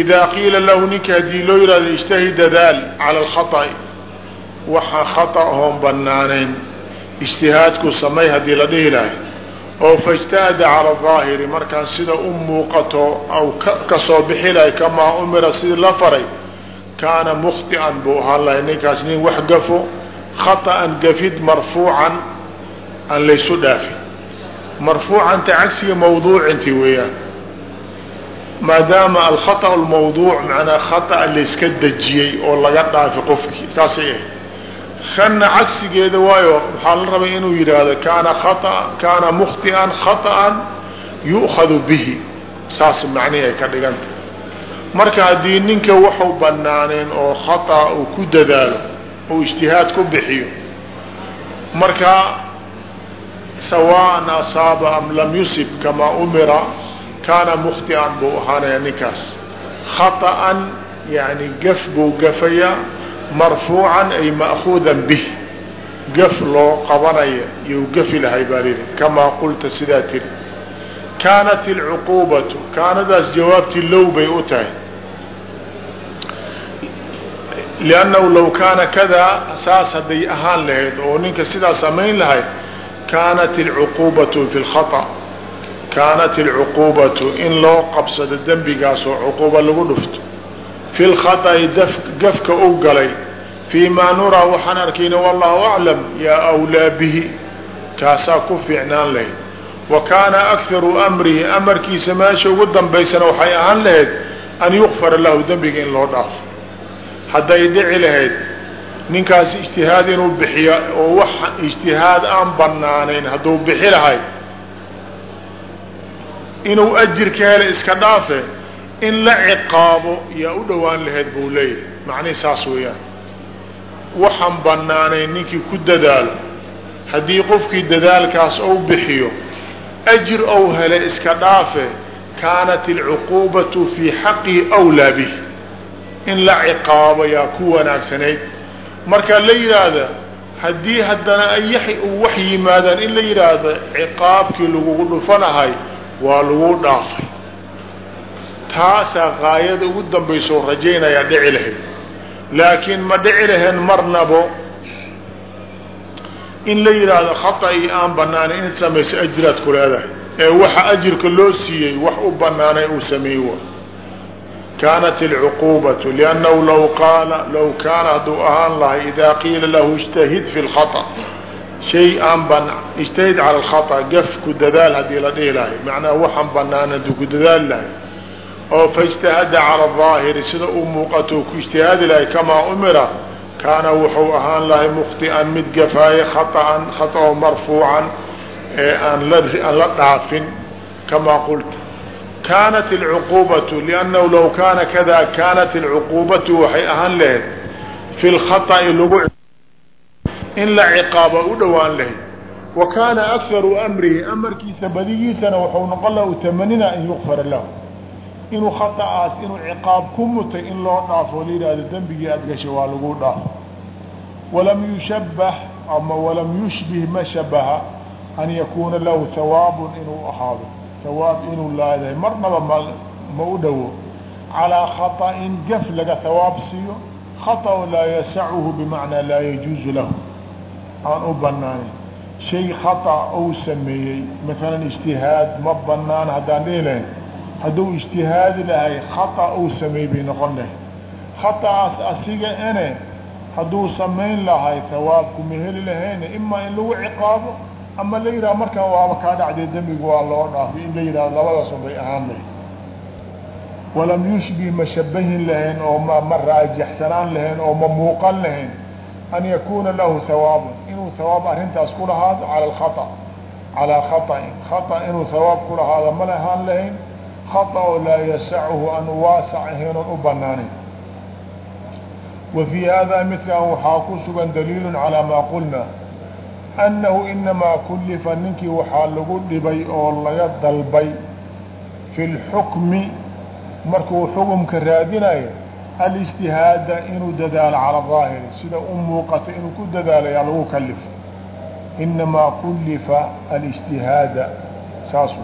idaa qiila lahu ninka haddii loo yihahdo ijtahid dadaal cala alkhaطa'i waxaa khata ahoon banaanayn ijtihaadku samay haddii la dhihi lahay oo faijtahada cala aahiri markaan sida u muuqato aw ka soo bixi lahay kamaa umira sidii la faray kaana mukhti'an buu ahaan lahay ninkaas nin wax gafo khaطa'an gafid marfuucan aan laysu dhaafin marfuucanta cagsiga mawduucinti weeyaan maadaama alkhaطأ lmawduuc manaa khaطأ layska dejiyey oo laga dhaafi qofkii taasay ahayd kanna cagsigeeda waayo waxaa la rabay inuu yidhaahdo kaana aa kaana mukhطi'an khaطأan yu'khadu bihi saas macnihi ay ka dhiganta marka haddii ninka waxu banaaneen oo khaطأ uu ku dadaalo oo ijtihaad ku bixiyo marka sawaan asaaba am lam yusib kamaa umira kaana mukhtian buu ahaanaya ninkaas khaطa'an yani gaf buu gafayaa marfuucan ay ma'kuudan bih gaf loo qabanaya iyou gafi lahay baa lihi kamaa qulta sidaa tiri kaanat alcuquubatu kaanadaas jawaabtii low bay u tahay liannahu low kaana kadaa saas hadday ahaan lahayd oo ninka sidaa samayn lahayd kaanat alcuquubatu fi lkhata kaanat اlcuquubatu in loo qabsado dembigaasoo cuquuba lagu dhufto fi lkhaطa'i gafka u galay fii maa nuraa waxaan arkayna wallahu aclam yaa awlaa bihi kaasaa ku fiicnaan lahayd wa kaana akharu amrihi amarkiisa meesha ugu dambaysana waxay ahaan lahayd an yukfara lahu dembiga in loo dhaafo hadday dhici lahayd ninkaas ijtihaad inuu bixiyo oo wax ijtihaad aan banaanayn hadduu bixi lahay inuu ajir ka hela iska dhaafe in la ciqaabo yaa u dhowaan lahayd buu leeyahay. Macnihi saas weeyaan. Waxaan banaanayn ninkii ku dadaalo. Haddii qofkii dadaalkaas ou bixiyo ajir ou hele iska dhaafe kaanat alcuquubatu fii xaqihi wlaa bih in la ciqaabo yaa ku wanaagsanayd marka la yidhaahda haddii haddana ay wax yimaadaan in la yidhaahdo ciqaabkii lagugu dhufanahay waa lagu dhaafay. Taasaa qaayada ugu dambayso rajaynayaa dhici lahayd. Laakiin ma dhici lahayn marnabo in la yidhaahdo khata-ii aan banaanay inaad samayso ajiraad ku leedahay. Ee waxa ajirka loo siiyey wax u banaanay uu sameey wa kaanat alcuquubatu liannahu law qaala law kaana hadduu ahaan lahay idaa qiila lahu ijtahid fi lkhata shay aan ban ijtahid cala alkhata gaf ku dadaal haddii la dhihi lahay macnaha waxaan banaan hadduu ku dadaali lahay oo faijtahada cala aahiri sida uu muuqato ku ijtihaadi lahay kamaa umira kaana wuxuu ahaan lahay mukhti'an mid gafaaye khaaan khaطao marfuucan ee aan aan la dhaafin kamaa qulta kaanat alcuquubatu liannahu law kaana kada kaanat alcuquubatu waxay ahaan lahayd fi lkhaطa'i lagu in la ciqaaba u dhowaan lahayd. Wa kaana akharu amrihi amarkiisa badigiisana waxau noqon laha tamanina an yukfara lahu. Inuu khaطa'aas inuu ciqaab ku mutay in loo dhaafo la yidhaahdo dembigii aada gashay waa lagu dhaafo. Walam yushabbah ama walam yushbih ma shabaha an yakuuna lahu hawaabun inuu ahaado hawaab inuu laadahay marnaba ma ma u dhowo calaa khaطa'in gaf laga hawaab siiyo khaطأu laa yasacuhu bimacnaa laa yajuuzu lahu aan u banaanin shay khaطأ ou sameeyey maalan ijtihaad ma banaan haddaan dhihi lahayn hadduu ijtihaadi lahay khata uu sameey bay noqon lahay khata'aas asiga ene hadduu samayn lahay hawaabku ma heli lahayne imaa in lagu ciqaabo ama la yidhaha markaan waaba kaa dhacday dembigu waa loo dhaafay in la yidhahdo labadaasun bay ahaan lahayd walam yushbih ma shabahin lahayn oo ma ma raajixsanaan lahayn oo ma muuqan lahayn an yakuuna lahu hawaabun inuu hawaab arrintaas ku lahaado cala alkhata calaa khaطa'in khata inuu hawaab ku lahaado ma lahaan lahayn khaطأ laa yasachu an waasac ahaynon u banaanin wa fii hada midkan waxaa ku sugan daliilu calىa maa qulna annahu inamaa kullifa ninkii waxaa lagu dhibay oo laga dalbay fi lxukmi markuu xukumka raadinayo alijtihaada inuu dadaalo cala daahiri sida u muuqato inuu ku dadaalo yaa lagu kalifa inamaa kullifa alijtihaada saasu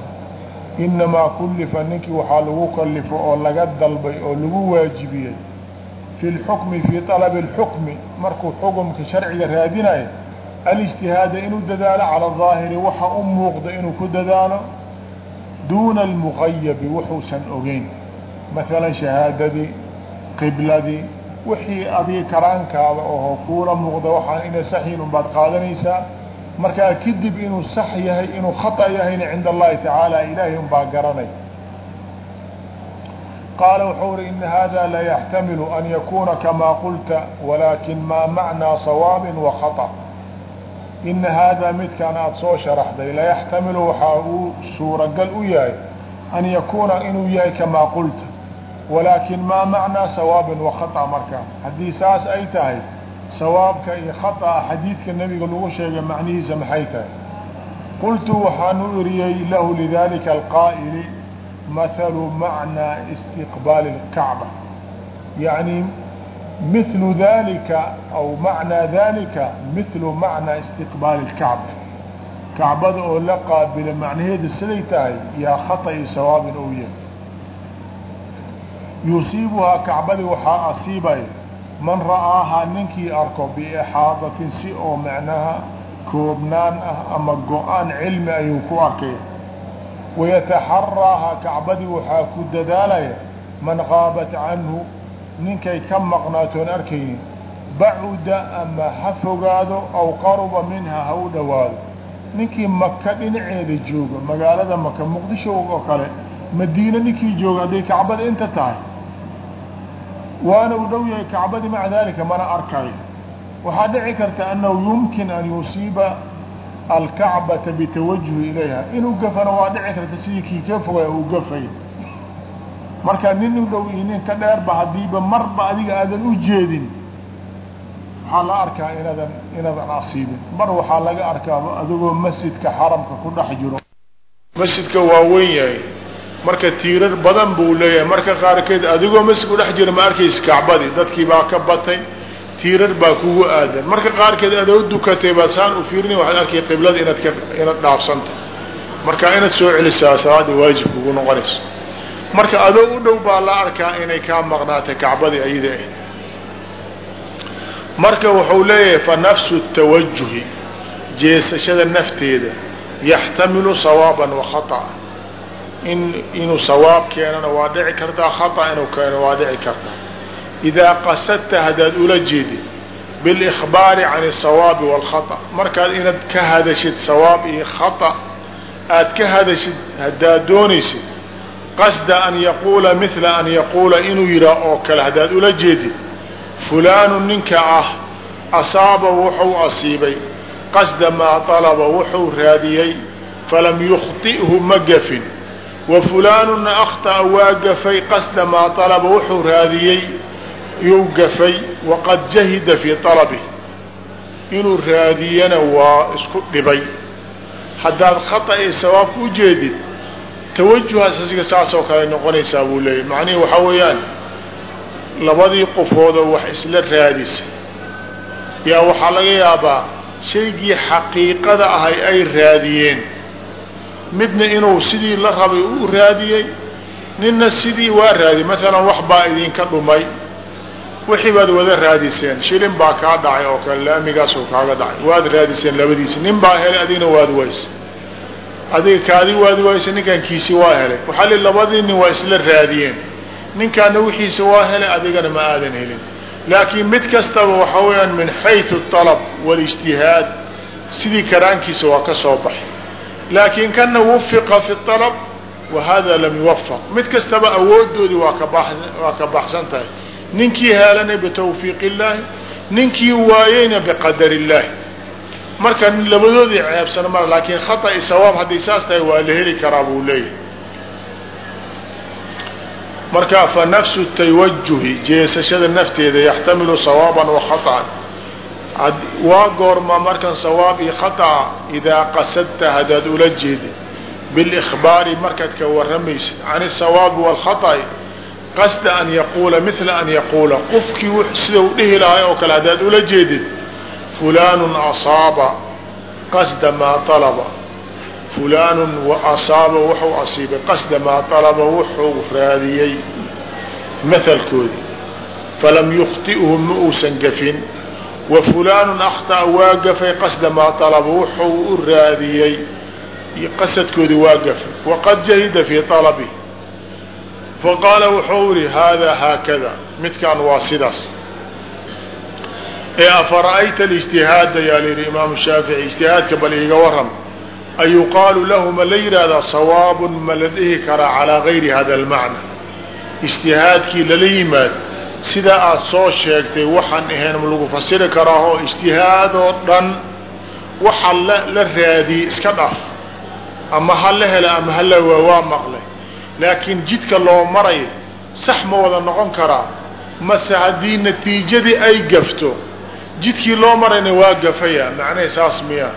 inamaa kullifa ninkii waxaa lagu kalifo oo laga dalbay oo lagu waajibiyey fi lxukmi fii alabi اlxukmi markuu xukumka sharciga raadinayo alijtihaada inuu dadaalo cala aahiri waxa u muuqda inuu ku dadaalo duuna almugayabi wuxuusan ogeyn maalan shahaadadii qibladii wixii adii karaankaada oho kuula muuqda waxaan ina saxiin unbaad qaadanaysaa markaa kadib inuu sax yahay inuu khata yahayna cinda allahi tacaala ilaahay un garanay qaala wuxuu uri ina hada la yaxtamilu an yakuna kamaa qulta walaakin maa macnaa sawaabin wa khata ina haadaa midkan aada soo sharaxday layaxtamilu waxaa uu suuragal u yahay an yakuuna inuu yahay kamaa qulta walaakin maa macnaa sawaabin wa khata markaa haddii saas ay tahay sawaabka iyo khaطa xadiidka nebiga lagu sheegay macnihiisa maxay tahay qultu waxaanu iriyey lahu lidalika alqaa'ili mathalu macnaa istiqbaali اlkacba yani mil dalika aw macnaa dalika milu macnaa istiqbaali اkacba kacbada oo la qaabila macnaheedu siday tahay yaa khata iyo sawaabin ou yahay yusiibuhaa kacbadi waxaa asiibaya man ra'aahaa ninkii arko biixaadatin si oo macnaha koobnaan ah ama go'aan cilmi ayuu ku arkay. Wayataxaraahaa kacbadii waxaa ku dadaalaya man qaabat canhu ninkay ka maqnaatoon arkaynin bacuda ama ha fogaado aw qaruba minha ha u dhowaado. Ninkii maka dhinaceeda jooga magaalada maka muqdisho oo kale madiine ninkii jooga hadday kacbada inta tahay. Waana u dhow yahay kacbadii maca dalika mana arkayo waxaa dhici karta annahu yumkin an yusiiba alkacbata bitawajuhi ilayha. Inuu gafana waa dhici karta sidii kii ka fogay uu gafay marka nin u dhow iyo nin ka dheerba haddiiba marba adiga aadan u jeedin. Waxaa la arkaa inadan inadan asiibin. Mar waxaa laga arkaaba adigoo masjidka xaramka ku dhex jiro. Masjidka waa weyn yahay. Marka tiirar badan buu leeyahay. Marka qaarkeed adigoo masjidku dhex jira ma arkaysa kacbadii dadkii baa ka batay. Tiirar baa kugu aadan. Marka qaarkeed adoo dukatay baad saan u fiirini waxaad arkay qiblada inaad ka inaad dhaafsanta marka inaad soo celisaa salaada waajib kugu noqonayso marka adoo u dhow baa la arkaa inay kaa maqnaatay kacbadii ayada ah marka wuxuu leeyahay fa nafsu tawajuhi jeesashada nafteeda yaxtamilu sawaaban wa khata in inuu sawaab keenana waa dhici kartaa khata inuu keeno waa dhici kartaa idaa qasadta haddaad ula jeedid biاlإkhbaari can الsawaabi wاlkhaطأ markaad inaad ka hadashid sawaab iyo khaطأ aad ka hadashid haddaad doonaysid qasda an yaquula mila an yaquula inuu yihaa oo kale haddaad ula jeedid fulaanu ninka ah asaaba wuxuu asiibay qasda maa alaba wuxuu raadiyey falam yukhطi'hu ma gafin wa fulaanuna akhطa'a waa gafay qasda maa alaba wuxuu raadiyey yuu gafay waqad jahida fii alabih inuu raadiyana waa isku dhibay. Haddaad khata iyo sawaabka u jeedid tawajuhaas asiga saasoo kale noqonaysaa buu leeyahy macnihi waxaa weeyaan labadii qofoodoo wax isla raadisa yaa waxaa laga yaabaa shaygii xaqiiqada ahay ay raadiyeen midna inuu sidii la rabay u raadiyey ninna sidii waa raadiyey maalan wax baa idinka dhumay wixii baad wada raadiseen shilin baa kaa dhacay oo kale laamigaasoo kaaga dhacay waad raadiseen labadiisi nin baa helay adigna waad waysa adiga kaadi waadi waayso ninkaankiisi waa helay. Waxali labadii nin waa isla raadiyeen. Ninkaana wixiisa waa helay adigana ma aadan helin. Laakiin mid kastaba waxa weeyaan min xayu alab walijtihaad sidii karaankiisa waa ka soo baxay. Laakiin kana wafiqa fi alab wa hada lam yuwafaq mid kastaba awoodoodii waa ka baxsan tahay. Ninkii heelanay bitawfiiq illaahi ninkii waayeyna biqadar illaahi marka labadoodii ceebsana mara laakiin khata i sawaab hadday saas tahay waa la heli karaa buu leeyahay marka fa nafsu tawajuhi jeesashada nafteeda yaxtamilu sawaaban wa khaطan waa goorma markan sawaab iyo khaطa idaa qasadta haddaad ula jeedid biاlإkhbaari markaad ka waramaysid can الsawaabi wاlkhaطأi qasda an yaquula mila an yaquula qofkii sida u dhihi lahay oo kale haddaad ula jeedid fulaanun asaaba qasda maa alaba fulaanun asaaba wuxuu asiibay qasda maa alaba wuxuu raadiyey mahalkoodii falam yukhti'hu ma uusan gafin. Wa fulaanun akhطa'a waa gafay qasda maa alaba wuxuu u raadiyey. Qasadkoodii waa gafay. Waqad jahida fii alabih faqaala wuxuu ihi haadaa haakada. Midkaan waa sidaas ee afara'ayta اlijtihaada yaa lihi imaamu shaafici ijtihaadka bal iiga waram ayuqaalu lahu ma la yidhaahdaa sawaabun ma la dhihi karaa calaa gayri hada almacna. Ijtihaadkii lala yimaad sidaa aad soo sheegtay waxaan ahayn ma lagu fasiri karaa oo ijtihaadoo dhan waxa la raadiyey iska dhaf ama ha la hela ama hala waa waa maqlay. Laakiin jidka loo marayo sax ma wada noqon karaa mase haddii natiijadii ay gafto jidkii loo marayna waa gafaya macnaha saas miya.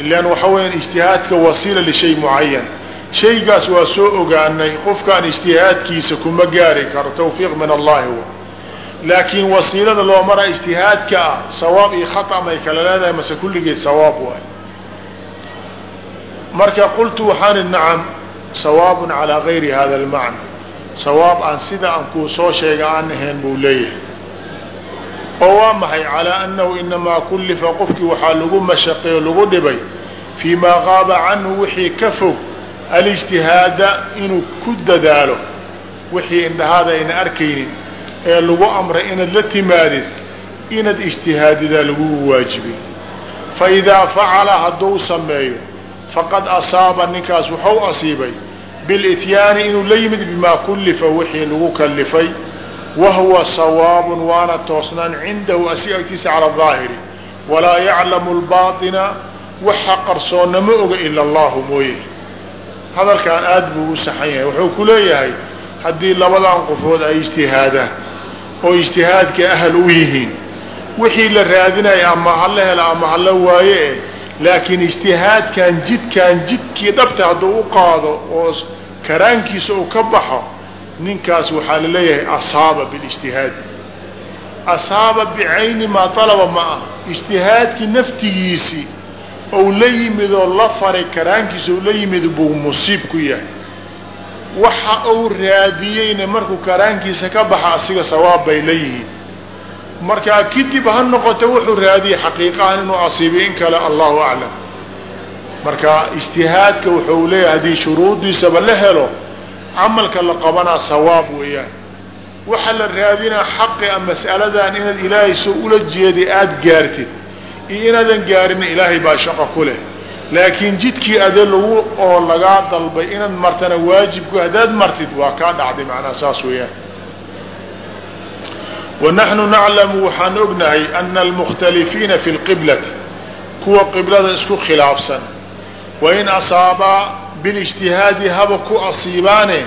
Ilan waxa weeyaan ijtihaadka wasiila lishay mucayan shaygaas waa soo ogaanay qofkaan ijtihaadkiisa kuma gaari karo tawfiiq min allahi wa laakiin wasiilada loo mara ijtihaadka ah sawaab iyo khata may kala leedahay mase kulligeed sawaab waay. Marka qultu waxaan nacam sawaab calىa gayri hada اlmacna sawaab aan sida aan kuu soo sheega aan ahayn buu leeyahay oo waa maxay? Calىa anahu inamaa kullifa qofkii waxaa lagu mashaqeeyo lagu dhibay fii maa qaaba canhu wixii ka fog alijtihaada inuu ku dadaalo. Wixii indhahaada ayna arkaynin ee lagu amray inaad la timaadid inaad ijtihaadidaa lagugu waajibin. Faidaa facala hadduu sameeyo faqad asaaba ninkaas wuxuu asiibay bilityaani inuu la yimid bimaa kullifa wixii lagu kalifay wa huwa sawaabun waana toosnaan cindahu asiga cala daahiri walaa yaclamu lbaaطina waxa qarsoonna ma oga ila allahu mooye hadalkan aad buu u saxan yahay wuxuu ku leeyahay haddii labadan qofood ay ijtihaadaan oo ijtihaadka ahal u yihiin wixii la raadinaya ama hala hela ama hala waaye laakiin ijtihaadkan jidkan jidkii dhabta hadduu u qaado oo karaankiisa uu ka baxo ninkaas waxaa la leeyahay asaaba bilijtihaadi asaaba bicayni maa alaba ma ah. Ijtihaadkii naftigiisii ou la yimid oo la faray karaankiisa ou la yimid buu musiib ku yahay. Waxa uu raadiyeyna markuu karaankiisa ka baxa asiga sawaab bay la yihiin. Markaa kadib ha noqoto wuxuu raadiyey xaqiiqahan inuu asiibay in kale allahu aclam. Marka ijtihaadka wuxuu leeyahay haddii shuruudiisaba la helo camalka la qabanaa sawaab weeyaan. Waxa la raadinaa xaqi a mas'aladan inaad ilaahay soo ula jeeday aada gaartid iyo inaadan gaarin ilaahay baa shaqo ku leh. Laakiin jidkii ade lagu oo lagaa dalbay inaad martana waajibku haddaad martid waa kaa dhacday macnaha saas weeyaan. Wanaxnu naclamu waxaan ognahay ana almukhtalifiina fi lqiblati kuwa qiblada isku khilaafsan. Wain asaabaa bilijtihaadi haba ku asiibaane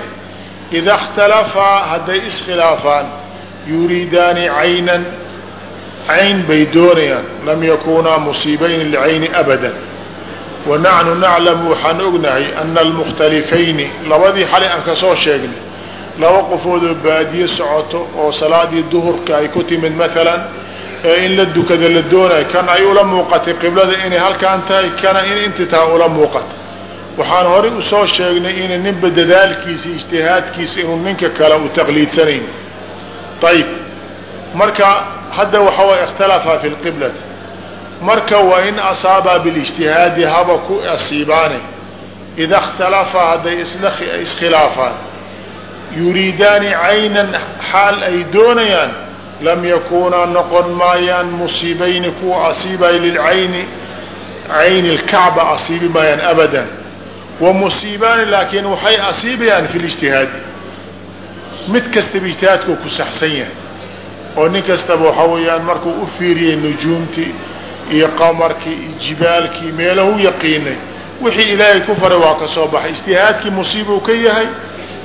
ida اkhtalafaa hadday iskhilaafaan yuriidaani caynan cayn bay doonayaan lam yakunaa musiibayni lcayni abada wanaxnu naclamu waxaan ognahay ana almukhtalifayni labadii xalay aan ka soo sheegnay laba qofoodoo baadiye socoto oo salaadii duhurka ay ku timid maalan ee in la dukada la doonayo kan ay ula muuqatay qiblada inay halkaan tahay kana in inti tahay ula muuqata waxaan horey u soo sheegnay ina ninba dadaalkiisa ijtihaadkiisa inuu ninka kale u taqliidsanayn. Ayib marka hadda waxa way ikhtalafa fi lqiblati marka wain asaabaa bilijtihaadi haba ku asiibaane. Ida اkhtalafaa hadday iskhilaafaan. Yuriidaani caynan xaal ay doonayaan lam yakunaa noqon maayaan musiibayni kuwa asiibay lilcayni cayni اlkacba asiibi maayaan abadan wamusiibaani laakiin waxay asiibayaan fi lijtihaadi mid kastaba ijtihaadkuu ku saxsan yahay oo nin kastaba waxaa weeyaan markuu u fiiriyey nujuumtii iyo qamarkii iyo jibaalkii meelahu yaqiinay wixii ilaahay ku faray waa ka soo baxay. Ijtihaadkii musiibuu ka yahay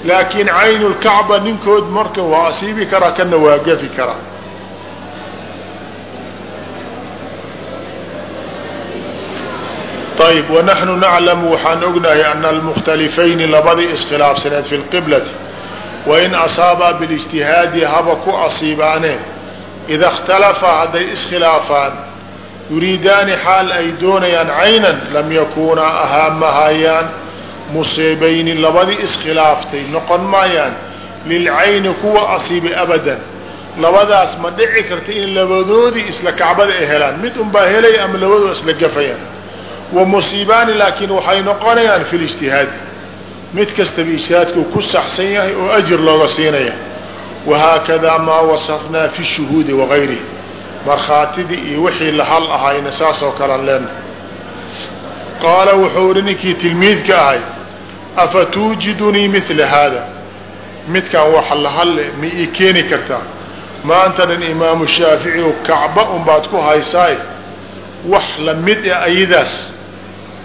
laakiin caynu lkacba ninkood marka waa asiibi karaa kana waa gafi karaa ayb wanaxnu naclamu waxaan ognahay ana almukhtalifayni labadii iskhilaafsaneed fi lqiblati wain asaabaa bilijtihaadi haba ku asiibaaneen ida اkhtalafaa hadday iskhilaafaan yuriidaani xaal ay doonayaan caynan lam yakunaa ahaamahayaan musiibayni labadii iskhilaaftay noqon maayaan lilcayni kuwa asiibay abadan. Labadaas ma dhici karta in labadoodii isla kacbada ay helaan. Mid unbaa helaya ama labadoo isla gafayaan wa musiibaani laakiin waxay noqonayaan fi lijtihaadi mid kastaba ijtihaadkuu ku saxsan yahay oo ajir looga siinaya wahaakadaa maa wasafnaa fi shuhuudi wagayrihi markhaatidii iyo wixii la hal ahayna saasoo kalean leena qaala wuxuu ihi ninkii tilmiidka ahay afa tuujidunii haada? Midkan waxa la halle ma ii keeni kartaa. Maanta imaamu shaafici kacba unbaad ku haysaay? Wax la mid ah ayadaas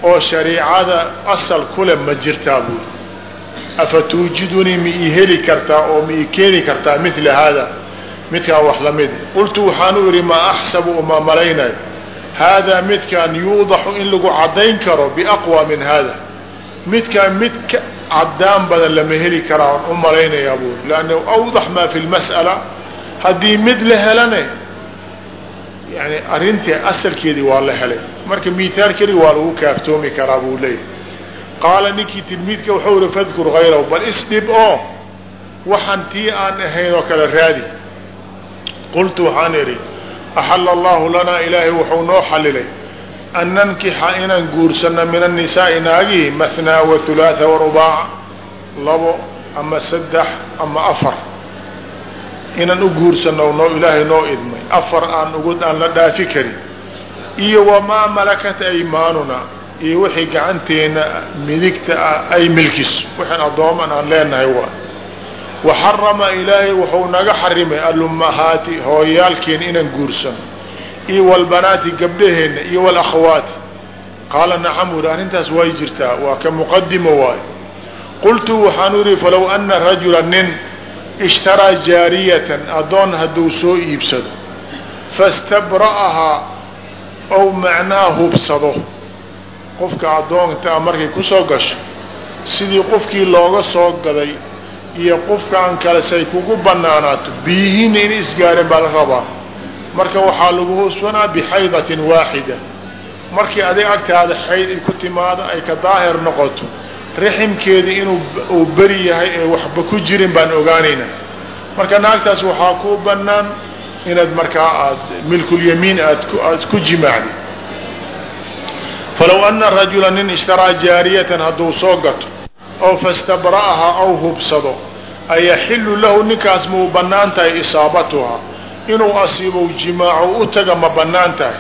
oo shariicada asal kule ma jirtaa buuri afa tuujidunii ma ii heli kartaa oo ma ii keeni kartaa mila haada? Midkaan wax la mid qultu waxaan u maa axsabu uma malaynayo. Haadaa midkaan yuudaxu in lagu caddayn karo biaqwa min hada midkaan mid ka caddaan badan lama heli karaa aan u malaynayaa buuri lannahu awdax maa fi lmas'ala. Haddii mid la helane yani arrintii asalkeedii waa la helay. Marka miitaal keli waa lagu kaaftoomi karaa buu leeyahy qaala ninkii tilmiidka wuxuu ihi fadkur hayrahu bal isdhib oo waxaan tii aan ahayn oo kale raadi. Qultu waxaan idhi axala allahu lanaa ilaahay wuxuu noo xalilay an nankixa inaan guursanno min annisaa'i naagihi mathnaa wa hulaatha wa rubaaca labo ama saddex ama afar inaan u guursanno ilaahay noo idmay. Afar aan ugu aan la dhaafi karin. Iyo wamaa malakat aymaanuna iyo wixii gacanteena midigta ah ay milkiso waxaan addooman aan leenahay waa. Waxarama ilaahay wuxuu naga xarimay alummahaati hooyaalkeen inaan guursano iyo walbanaati gabdhaheenna iyo walakhawaati qaala nacam uri arrintaas way jirtaa. Waa ka muqadimo waayo qultu waxaan idhi falow ana rajula nin ishtaraa jaariyatan addoon hadduu soo iibsado fastabra'ahaa ow macnaa hubsado qofka addoonta markay ku soo gasho sidii qofkii looga soo gaday iyo qofkaan kale say kugu banaanaato biyihiina in isgaareen baa la rabaa marka waxaa lagu hooswanaa bixaydatin waaxida markii adig agtaada xayd ay ku timaado ay ka daahir noqoto raximkeeda inuu uu beri yahay ee waxba ku jirin baan ogaanayna. Marka naagtaas waxaa kuu banaan inaad markaa aad milkulyamiin aad aad ku jimaacdi falow ana rajula nin ishtaraa jaariyatan hadduu soo gato oo fastabra'aha aw hubsado ayaxilu lahu ninkaas mau bannaan tahay isaabatuha inuu asiibo jimaaco u taga ma bannaan tahay.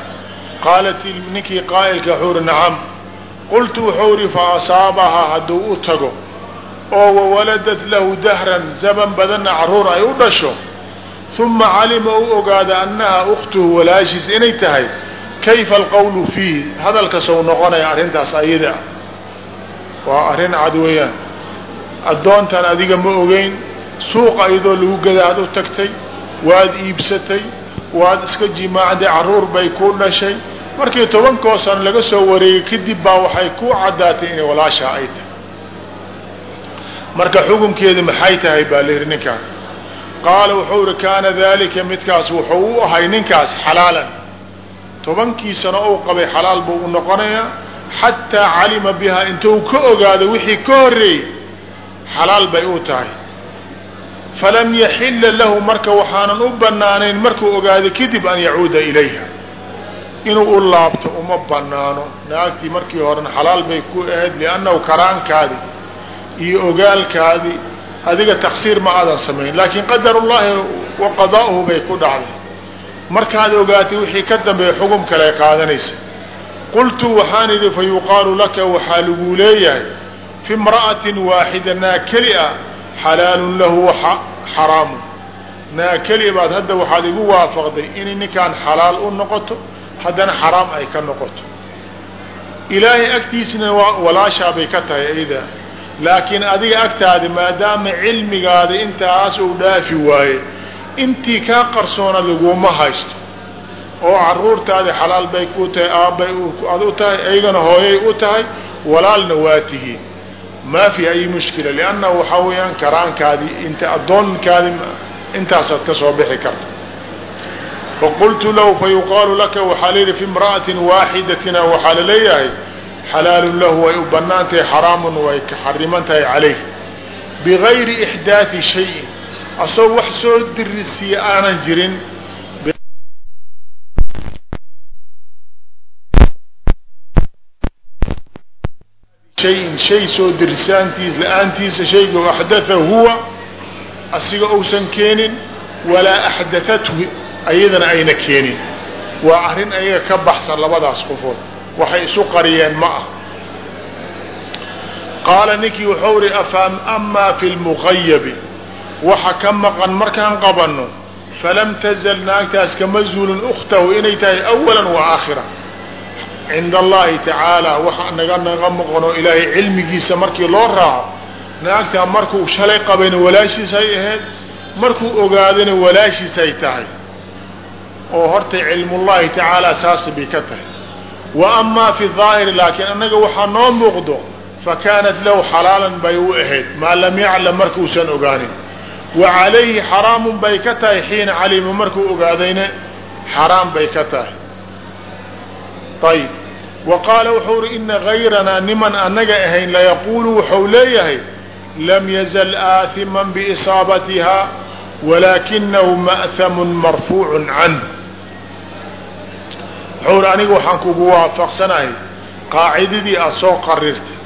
Qaalat ninkii qaa'ilka wuxuu nacam qultu wuxuu ihi fa asaabahaa hadduu u tago oo wawaladat lahu dahran zaman badanna carruur ay u dhasho uma calima u ogaada annaha ukhtuhu walaashiis inay tahay kayfa alqawlu fiihi hadalka sow noqonaya arrintaas ayada ah waa arrin cad weeyaan addoontan adiga ma ogeyn suuqa iyadoo lagu gadaad u tagtay waad iibsatay waad iska jimaacday carruur bay ku dhashay markii tobankoo sano laga soo wareegay kadib baa waxay ku caddaatay inay walaashaa ay tahay. Marka xukunkeedi maxay tahay baa la yidhi ninkaan. Qaala wuxuu ihi kaana daalika midkaas wuxuu u ahay ninkaas xalaalan. Tobankii sano ou qabay xalaal buu u noqonayaa xataa calima bihaa intuu ka ogaado wixii ka horreeyey xalaal bay u tahay. Falam yaxila lahu marka waxaanan u bannaanayn markuu ogaado kadib an yacuuda ilayha inuu u laabto uma banaano naagtii markii horena xalaal bay ku ahayd liannahu karaankaadi iyo ogaalkaadi adiga taksiir ma aadan samayn. Laakiin qadar ullahi wa qadaa'uhu bay ku dhacday. Markaad ogaatay wixii ka dambeeya xugum kale qaadanaysa. Qultu waxaan idhi fa yuqaalu laka waxaa laguu leeyahay fi imra'atin waaxida naa keli a xalaalun lahu xaraamun. Naa keli baad hadda waxaad igu waafaqday inay ninkaan xalaal u noqoto haddana xaraam ay ka noqoto. Ilaahay agtiisna walaashaabay ka tahay ayda. Laakiin adiga agtaada maadaama cilmigaada intaas uu dhaafi waaye intii kaa qarsoona laguma haysto. Oo caruurtaadi xalaal bay ku tahay aabbay ad u tahay aygana hooyay u tahay walaalna waa tihiin maa fi ay mushkila? Lianna waxaa weeyaan karaankaadii inta addoonkaadi intaasaad ka soo bixi karta faqultu lahu fayuqaalu laka waxaa layidhi fi imra'atin waaxidatina waxaa la leeyahay xalaalun lahu way u bannaan tahay xaraamun way ka xariman tahay calayh. Bigayri ixdaadi shayin asagoo wax soo dirisiya aanan jirin. Shayin shay soo dirisaantiis la'aantiisa shayga axdatha huwa asiga uusan keenin walaa axdathathu ayadana ayna keenin. Waa arrin ayaga ka baxsan labadaas qofood. Waxay isu qariyeen ma ah. Qaala ninkii wuxuu ihi amaa fi lmuqayabi waxa ka maqan markaan qabanno falam tazal naagtaas kama zuulin ukhtahu inay tahay awala wa aakhira. Cinda allahi tacaala waxa naga naga maqano ilaahay cilmigiisa markii loo raaco naagtaa markuu shalay qabayna walaashiis ay ahayd markuu ogaadana walaashiis ay tahay oo horta cilmullahi tacaala saasi bay ka tahay. Wa amaa fi daahiri laakiin annaga waxaa noo muuqdo fa kaanat lahu xalaalan bay u ahayd maa lam yaclam markuusan ogaanin. Wa calayhi xaraamun bay ka tahay xiina calima markuu ogaadayna xaraam bay ka tahay. Ayb wa qaala wuxuu uri ina gayranaa niman annaga ahayn layaquulu wuxuu leeyahay lam yazal aathiman biisaabatiha walaakinahu ma'hamun marfuucun canh wuxuu uri aniga waxaan kugu waafaqsanahay qaacidadii aad soo qarirtay.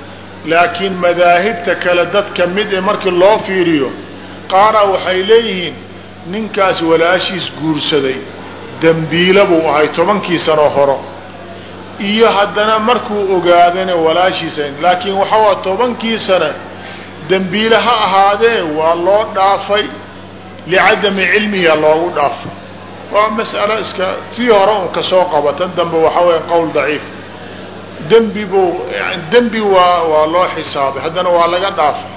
Laakiin madaahibta kale dadka mid e markii loo fiiriyo qaaraa waxay leeyihiin ninkaas walaashiis guursaday dembiila buu ahay tobankii sano horo iyo haddana markuu ogaadana walaashiisa laakiin waxaa waa tobankii sana dembiile ha ahaadee waa loo dhaafay licadami cilmihiya loogu dhaafay waa mas'alo iska tii hore un ka soo qaba tan dambe waxaa weya qowl daciif. Dembi buu dembi waa waa loo xisaabay. Haddana waa laga dhaafay.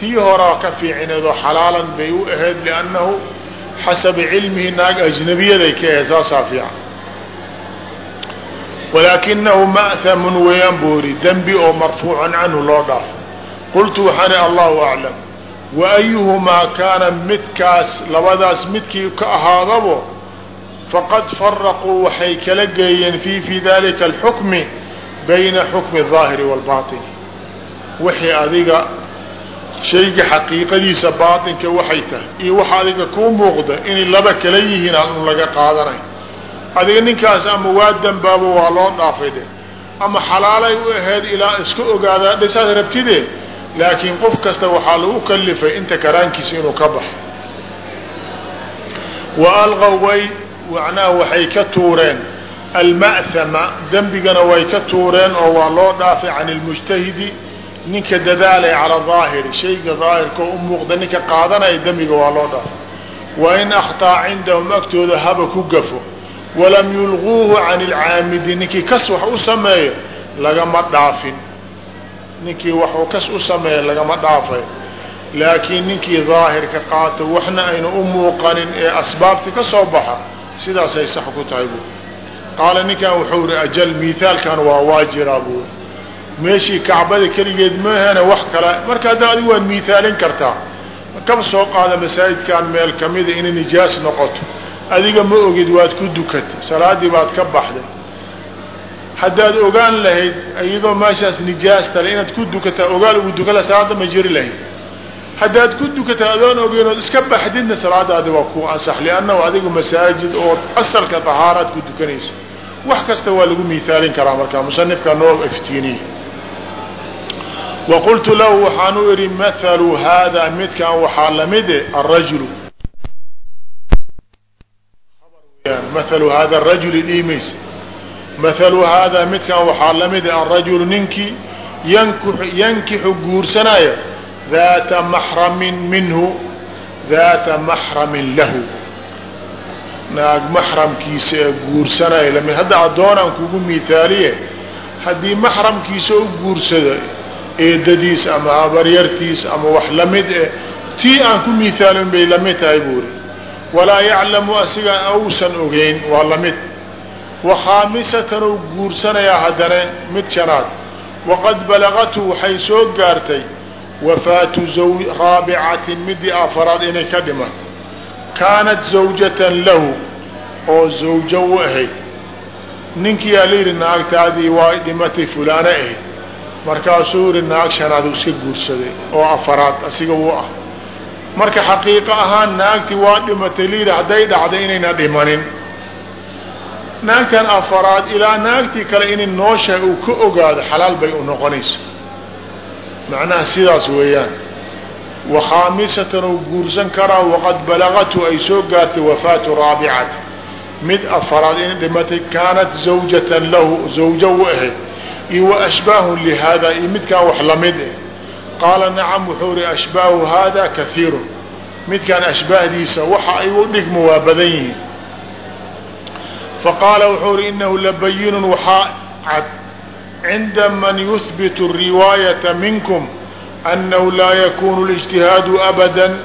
Tii horaa ka fiicineedoo xalaalan bay u ahayd liannahu xasabi cilmihi naag ajnabiyaday ka ahayd. Saasaa fiican. Walaakinahu ma'hamun weeyaan buu yidhi dembi oo marfuucan canhu loo dhaafo qultu waxaani allahu aclam wa ayuhumaa kaana midkaas labadaas midkii ka ahaadabo faqad faraquu waxay kala geeyeen fi fi dalika alxukmi bayna xukmi الظaahiri wاlbaطin wixii adiga shayga xaqiiqadiisa baaطinka waxay tahay iyo waxa adiga kuu muuqda inay laba kala yihiin aan laga qaadanay adiga ninkaas ama waa dambaabo waa loo dhaafay dhe ama xalaalay u ahayd ilaa iska ogaadaa dhisaad rabtide laakiin qof kasta waxaa lagu kalifay inta karaankiisa inuu ka baxo. Wa alqaw way macnaha waxay ka tuureen. Alma'hama dembigana way ka tuureen oo waa loo dhaafay can ilmujtahidi ninka dadaalay calaa daahiri shayga daahirka u muuqda ninka qaadanaya dembiga waa loo dhaafay. Wa in akhtaa cindahum agtooda haba ku gafo. Walam yulquuhu can ilcaamidi ninkii kas wax u sameeyo lagama dhaafin ninkii waxuu kas u sameeya lagama dhaafay. Laakiin ninkii daahirka qaato waxna ayna u muuqanin ee asbaabti ka soo baxa sidaasay sax ku tahay bu qaala ninkan wuxuu ihi ajal miaalkan waa waa jiraa buu. Meeshii kacbada keligeed maahane wax kale marka hadda adigu waad miaalin kartaa. Kaba soo qaada masaajidkan meel kamida inay nijaas noqoto. Adiga ma ogid waad ku dukatay salaadii baad ka baxday haddaad ogaan lahayd iyadoo meeshaas nijaas tale inaad ku dukataa ogaal ugu dukala salaada ma jiri lahayd. Haddaad ku dukataa adoon ogeyn ood iska baxdidna salaadaadi waa ku ansax liannahu adigu masaajid oo asalka tahaaraad ku dukanaysa wax kasta waa lagu miaalin karaa markaa musanifka noo iftiiniye wa qultu lahu waxaan u idhi mathalu haadaa midkan waxaa lamide arajulu mathalu hada arajuli dhiimaysa mathalu haadaa midkan waxaa lamide arajulu ninkii yankixu guursanaya daata maxramin minhu daata maxramin lahu. Naag maxramkiisa ee guursanaya lami hadda addoonaan kugu mihaaliye haddii maxramkiisa u guursado eedadiis ama habaryartiis ama wax la mid eh tii aan ku mihaalin bay la mid tahay buuri. Walaa yaclamu asiga ausan ogeyn waa wa khaamisatan uu guursanayaa haddana mid shanaad. Waqad balagatu waxay soo gaartay wafaatu raabicatin midii afaraad inay ka dhimato. Kaanat zawjatan lahu oo zawjo u ahayd. Ninkii aa layidhi naagtaadii waa dhimatay fulaano ahayd markaasuu yihi naag shanaad uu iska guursaday oo afaraad asiga uu ah. Marka xaqiiqo ahaan naagtii waa dhimatay layidhi hadday dhacday inayna dhimanin naagtan afaraad ilaa naagtii kale inay nooshahay uu ka ogaado xalaal bay u noqonaysa. Macnaha sidaas weeyaan. Wa khaamisatan uu guursan karaa waqad balagatu ay soo gaartay wafaatu raabicati mid afaraad inay dhimatay kaanat zawjatan lahu zawjo u ahayd. Iyo wa ashbaahun lihada iyo midkaan wax la mid eh. Qaala nacam wuxuu ihi ashbaahu hada kaiirun midkaan ashbaahdiisa waxa ay u dhigmo waa badan yihiin faqaala wuxuu ihi inahu labayinun waxaa cad cinda man yuhbitu riwaayata minkum أنه لا يكون الاجتهاad أبدا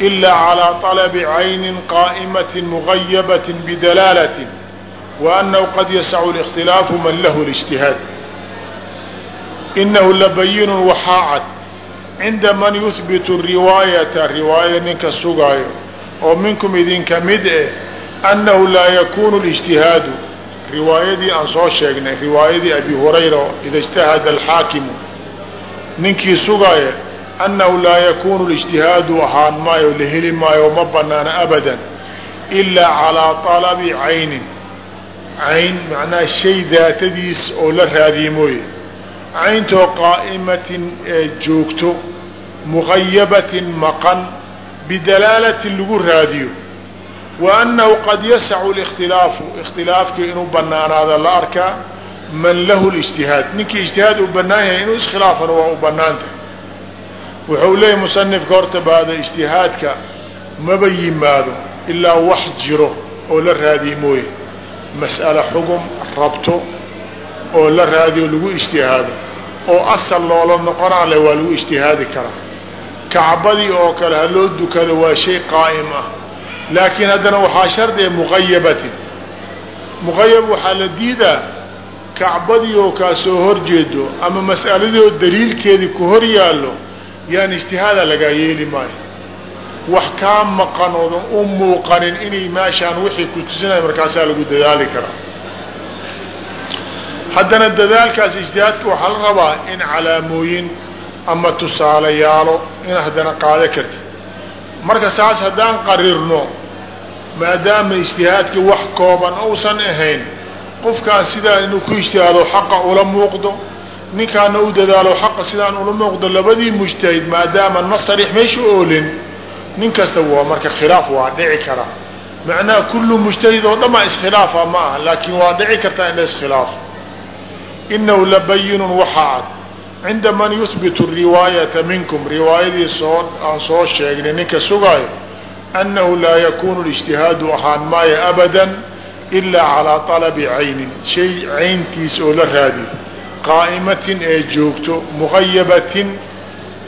إلا على طلب عين قائمة مغيبة بدلالة وأنه قد يسع الاختلاaf mن lh الاجتهاad إنه لبين waxaa cad عinda man يثبت الرiواaيaةa riواaية ninka sugaayo oo minkum idinka mid eh أنه laa يkun الاجتهاad riwaayadii aan soo sheegnay riwaayadii أبي هريرة إda اجتهد الحاakم ninkii sugaaya annahu laa yakuunu lijtihaadu ahaan maayo la heli maayo ma banaana abadan ilaa calaa talabi caynin cayn macnaha shay daatadiis oo la raadiye mooye cayntoo qaa'imatin ee joogto muqayabatin maqan bidalaalatin lagu raadiyo annahu qad yasacu likhtilaafu ikhtilaafkii inuu banaanaado la arkaa man lahu lijtihaad ninkii ijtihaad uu banaan yahay inuu iskhilaafana waa u banaantah wuxuu leeyahy musanifka horta baada ijtihaadka maba yimaado ilaa wax jiro oo la raadiye mooye mas'ale xugum rabto oo la raadiyo lagu ijtihaado oo asal loola noqonaa le waa lagu ijtihaadi karaa kacbadii oo kale ha loo dukado waa shay qaa'im ah laakiin haddana waxaa shardiga muqayabatin muqayab waxaa la diidaa kacbadii oo kaa soo horjeedo ama mas'aladii oo daliilkeedii ku hor yaallo yaan ijtihaada lagaa yeeli maayo. Wax kaa maqan oodan u muuqanin inay meeshaan wixii ku tusinaya markaasaa lagu dadaali karaa. Haddana dadaalkaas ijtihaadka waxaa la rabaa in calaamooyin ama tusaalayaalo in haddana qaado karti marka saas haddaan qarirno maadaama ijtihaadka wax kooban uusan ahayn qofkaan sidaan inuu ku ijtihaado xaqa ula muuqdo ninkaana u dadaalo xaqa sidaan ula muuqdo labadii mujtahid maadaama nas sariix meesha oolin nin kasta waa marka khilaaf waa dhici kara. Macnaha kullu mujtahid oo dhan baa iskhilaafa ma aha laakiin waa dhici kartaa in la iskhilaafo inahu labayinun waxaa cad. Cinda man yuhbitu riwaayata minkum riwaayadii soo aan soo sheegnay ninka sugaayo annahu laa yakunu ijtihaadu ahaan maayo abada ilaa calaa طalabi caynin shay cayntiis oo la raadiyo qaa'imatin ee joogto muqayabatin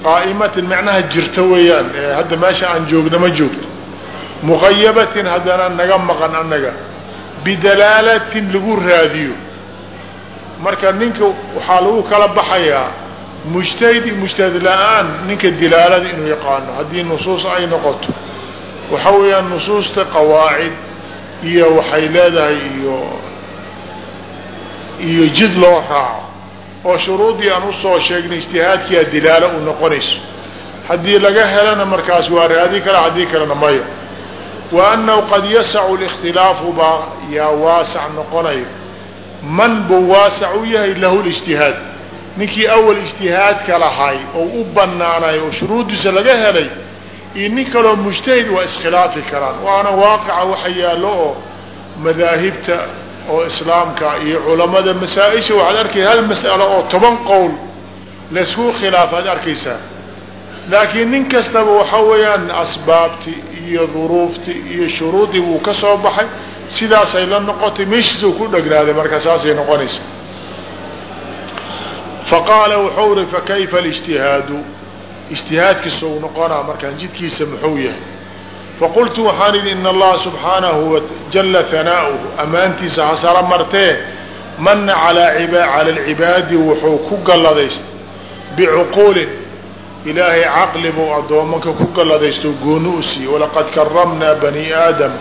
qaa'imatin macnaha jirta weeyaan hadda meesha aan joogna ma joogto muqayabatin haddana naga maqan annaga bidalaalatin lagu raadiyo marka ninka waxaa lagu kala baxayaa mujtahid iyo mujtahid la'aan ninka dilaalada inuu yaqaano haddii nusuus ay noqoto waxa weeyaan nusuusta qawaacid iyo waxay leedahay iyo iyo jid loo raaco. Oo shuruudii aan u soo sheegnay ijtihaadkiia dilaalo u noqonayso. Haddii laga helana markaas waa raadi kara haddii kalena maya wa annahu qad yasacu likhtilaafu baa yaa waasac noqonayo. Man buu waasac u yahay lahu lijtihaad ninkii awal ijtihaadka lahay oo u banaanay oo shuruuddiisa laga helay iyo nin kaloo mujtahid waa iskhilaafi karaan. Waana waaqica waxa yaallo oo madaahibta oo islaamka iyo culammada masaa-isha waxaad arkaysa hal mas'alo oo toban qowl laysku khilaafaad arkaysaa. Laakiin nin kastaba waxa weeyaan asbaabti iyo duruufti iyo shuruudii buu ka soo baxay. Sidaasay la noqotay meeshiisuu ku dhegnaaday marka saasay noqonaysa. Faqaala wuxuu ri fakayfa اlijtihaadu ijtihaadkiisa u noqonaa markaan jidkiisa muxuu yahay. Faqultu waxaan idhi in allaha subxaanahu jala hanaa'uhu ammaantiisa hasara martee mana cala alcibaadi wuxuu ku galladaysta bicuquulin. Ilaahay caqli buu addoomanka ku galladaysto gooni u siiye walaqad karamnaa bani aadam.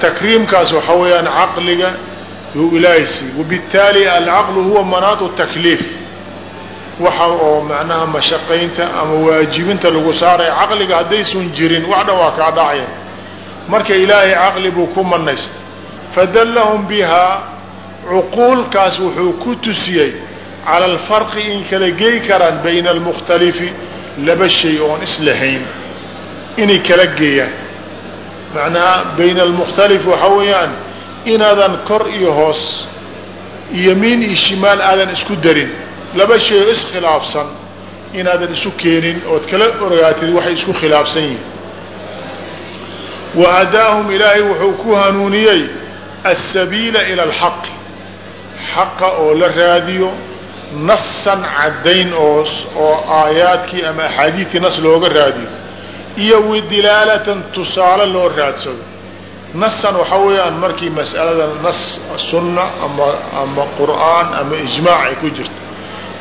Takriimkaas waxaa weeyaan caqliga yuu ilaahay siiye wabittaali alcaqlu huwa manaatu takliif waxa oo macnaha mashaqaynta ama waajibinta lagu saaraya caqliga haddaysun jirin wax dhan waa kaa dhacaya. Marka ilaahay caqli buu ku manaysta fadallahum bihaa cuquulkaas wuxuu ku tusiyey cala alfarqi in kala gey karaan bayna almukhtalifi laba shay oon islahayn inay kala geeyaan. Macnaha bayna almukhtalif waxaa weeyaan inaadan kor iyo hoos yamiin iyo shimaal aadan isku darin laba shay iskhilaafsan inaadan isu keenin ood kala ogaatid waxay isku khilaafsan yihiin wa hadaahum ilaahay wuxuu ku hanuuniyey asabiila ila alxaqi xaqa oo la raadiyo nasan caddayn oo oo aayaadkii ama axaadiidkii nas looga raadiyo iyo widilaalatan tusaale loo raadsado. Nasan waxaa weeyaan markii mas'alada nas sunna ama ama qur'aan ama ijmaac ay ku jirto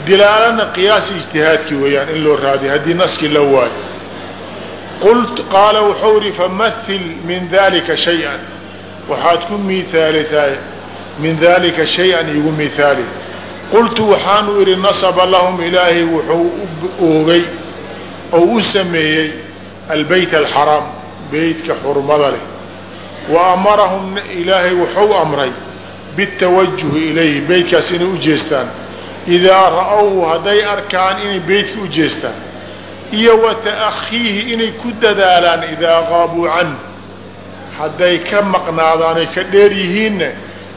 dilaalana qiyaas ijtihaadkii weeyaan in loo raadiyo haddii naskii la waayo. Qult qaala wuxuu ihi famahil min dalika shay-an. Waxaad ku miaalisaa min dalika shay-an igu mihaali qultu waxaanu idhi nasaba lahum ilaahay wuxuu oogay oo u sameeyey albeyt alxaraam beytka xurmada leh. Wa amarahum ilaahay wuxuu inay u jeestaan idaa ra'awhu hadday arkaan inay beytka u jeestaan iyo wa ta'akhiihi inay ku dadaalaan idaa qaabuu canhu hadday ka maqnaadaan ay ka dheer yihiinna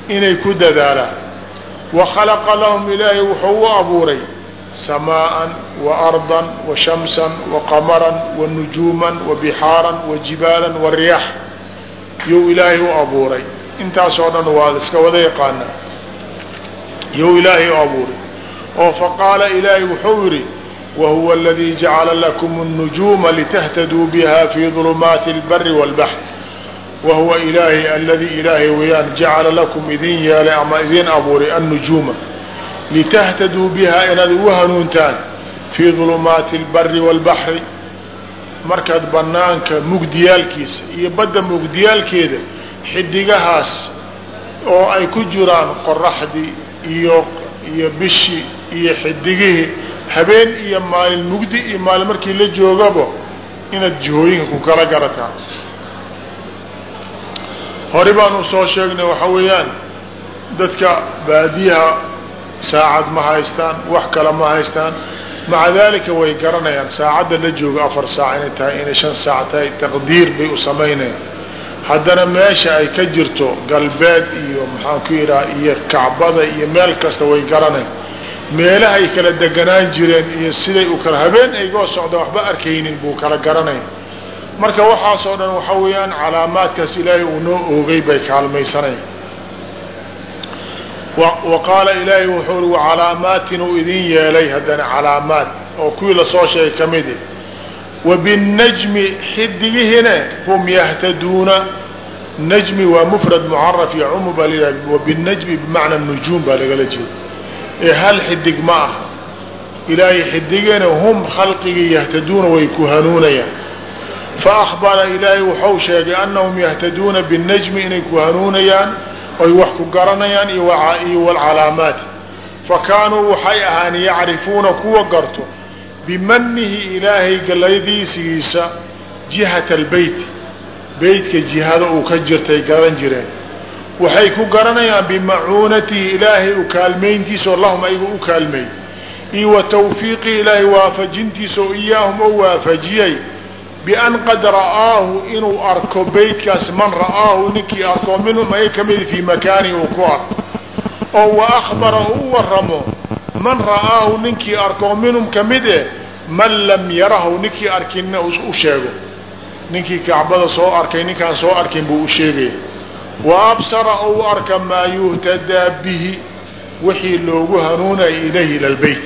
inay ku dadaalaan wa khalaqa lahum ilaahay wuxuu u abuuray samaa'an wa ardan wa shamsan wa qamaran wa nujuuman wa bixaaran wa jibaalan wa riyaax yuu ilaahay u abuuray intaasoo dhan waa iska wada yaqaanaa yuu ilaahay u abuuray oo faqaala ilaahay wuxuu yidhi wahuwa aladii jacala lakum الnujuuma litahtaduu biha fi ظulumaati اlbari wاlbaxr wahuwa ilaahay aladii ilaahay weeyaan jacala lakum idin yeelay ama idin abuuray annujuuma litahtaduu bihaa inaad ugu hanuuntaan fii dulumaati اlbari wاlbaxri markaad banaanka mugdiyaalkiisa iyo badda mugdiyaalkeeda xidigahaas oo ay ku jiraan qoraxdii iyo iyo bishii iyo xidigihii habeen iyo maalin mugdi iyo maalin markii la joogabo inaad jihooyinka ku kala garataa hore baanu soo sheegnay waxa weeyaan dadka baadiyaha saacad ma haystaan wax kale ma haystaan. Maca dalika way garanayaan saacadda la joogo afar saac inay tahay inay shan saac tahay taqdiir bay u samaynayaan. Haddana meesha ay ka jirto galbeed iyo maxaan ku yidhaha iyo kacbada iyo meel kasta way garanayan meelaha ay kala deganaan jireen iyo siday u kala habeen aygoo socda waxba arkaynin buu kala garanaya marka waxaasoo dhan waxa weeyaan calaamaadkaas ilaahay uu noo oogay bay kaalmaysanaya wa qaala ilaahay wuxuu uri wacalaamaatin uu idin yeelay haddana calaamaad oo kuwii la soo sheegay ka midi wabinajmi xidigihina hum yahtaduuna. Najmi waa mufrad mucaraf yacumu baa la wabinajmi bimacna nujuum baa lagala jeeda ee hal xidig ma ah. Ilaahay xidigina hum khalqigii yahtaduuna way ku hanuunayaan. Faakbara ilaahay wuxuu sheegay anahum yahtaduuna binajmi inay ku hanuunayaan oy wax ku garanayaan iyo wlcalaamaati fa kaanuu waxay ahaan yacrifuuna kuwa garto bimanihi ilaahay galadiisigiisa jihata albeyt beytka jihada uu ka jirtay garan jireen waxay ku garanayaan bimacuunatihi ilaahay u kaalmayntiisa lahum ayagu u kaalmeey iyo wa tawfiiqi ilaahay waafajintiisa oo iyaahum oo waafajiyay. Bian qad ra'aahu inuu arko beytkaas man ra'aahu ninkii arko minhum ay ka mid fii makaanihi uu ku arko. Oo wa akhbara u waramo man ra'aahu ninkii arko minhum ka mid eh man lam yarahu ninkii arkinna u sheego. Ninkii kacbada soo arkay ninkaan soo arkin buu u sheegaya wa absara ou arka maa yuhtadaa bihi wixii loogu hanuunaya ilayhi ila lbeyt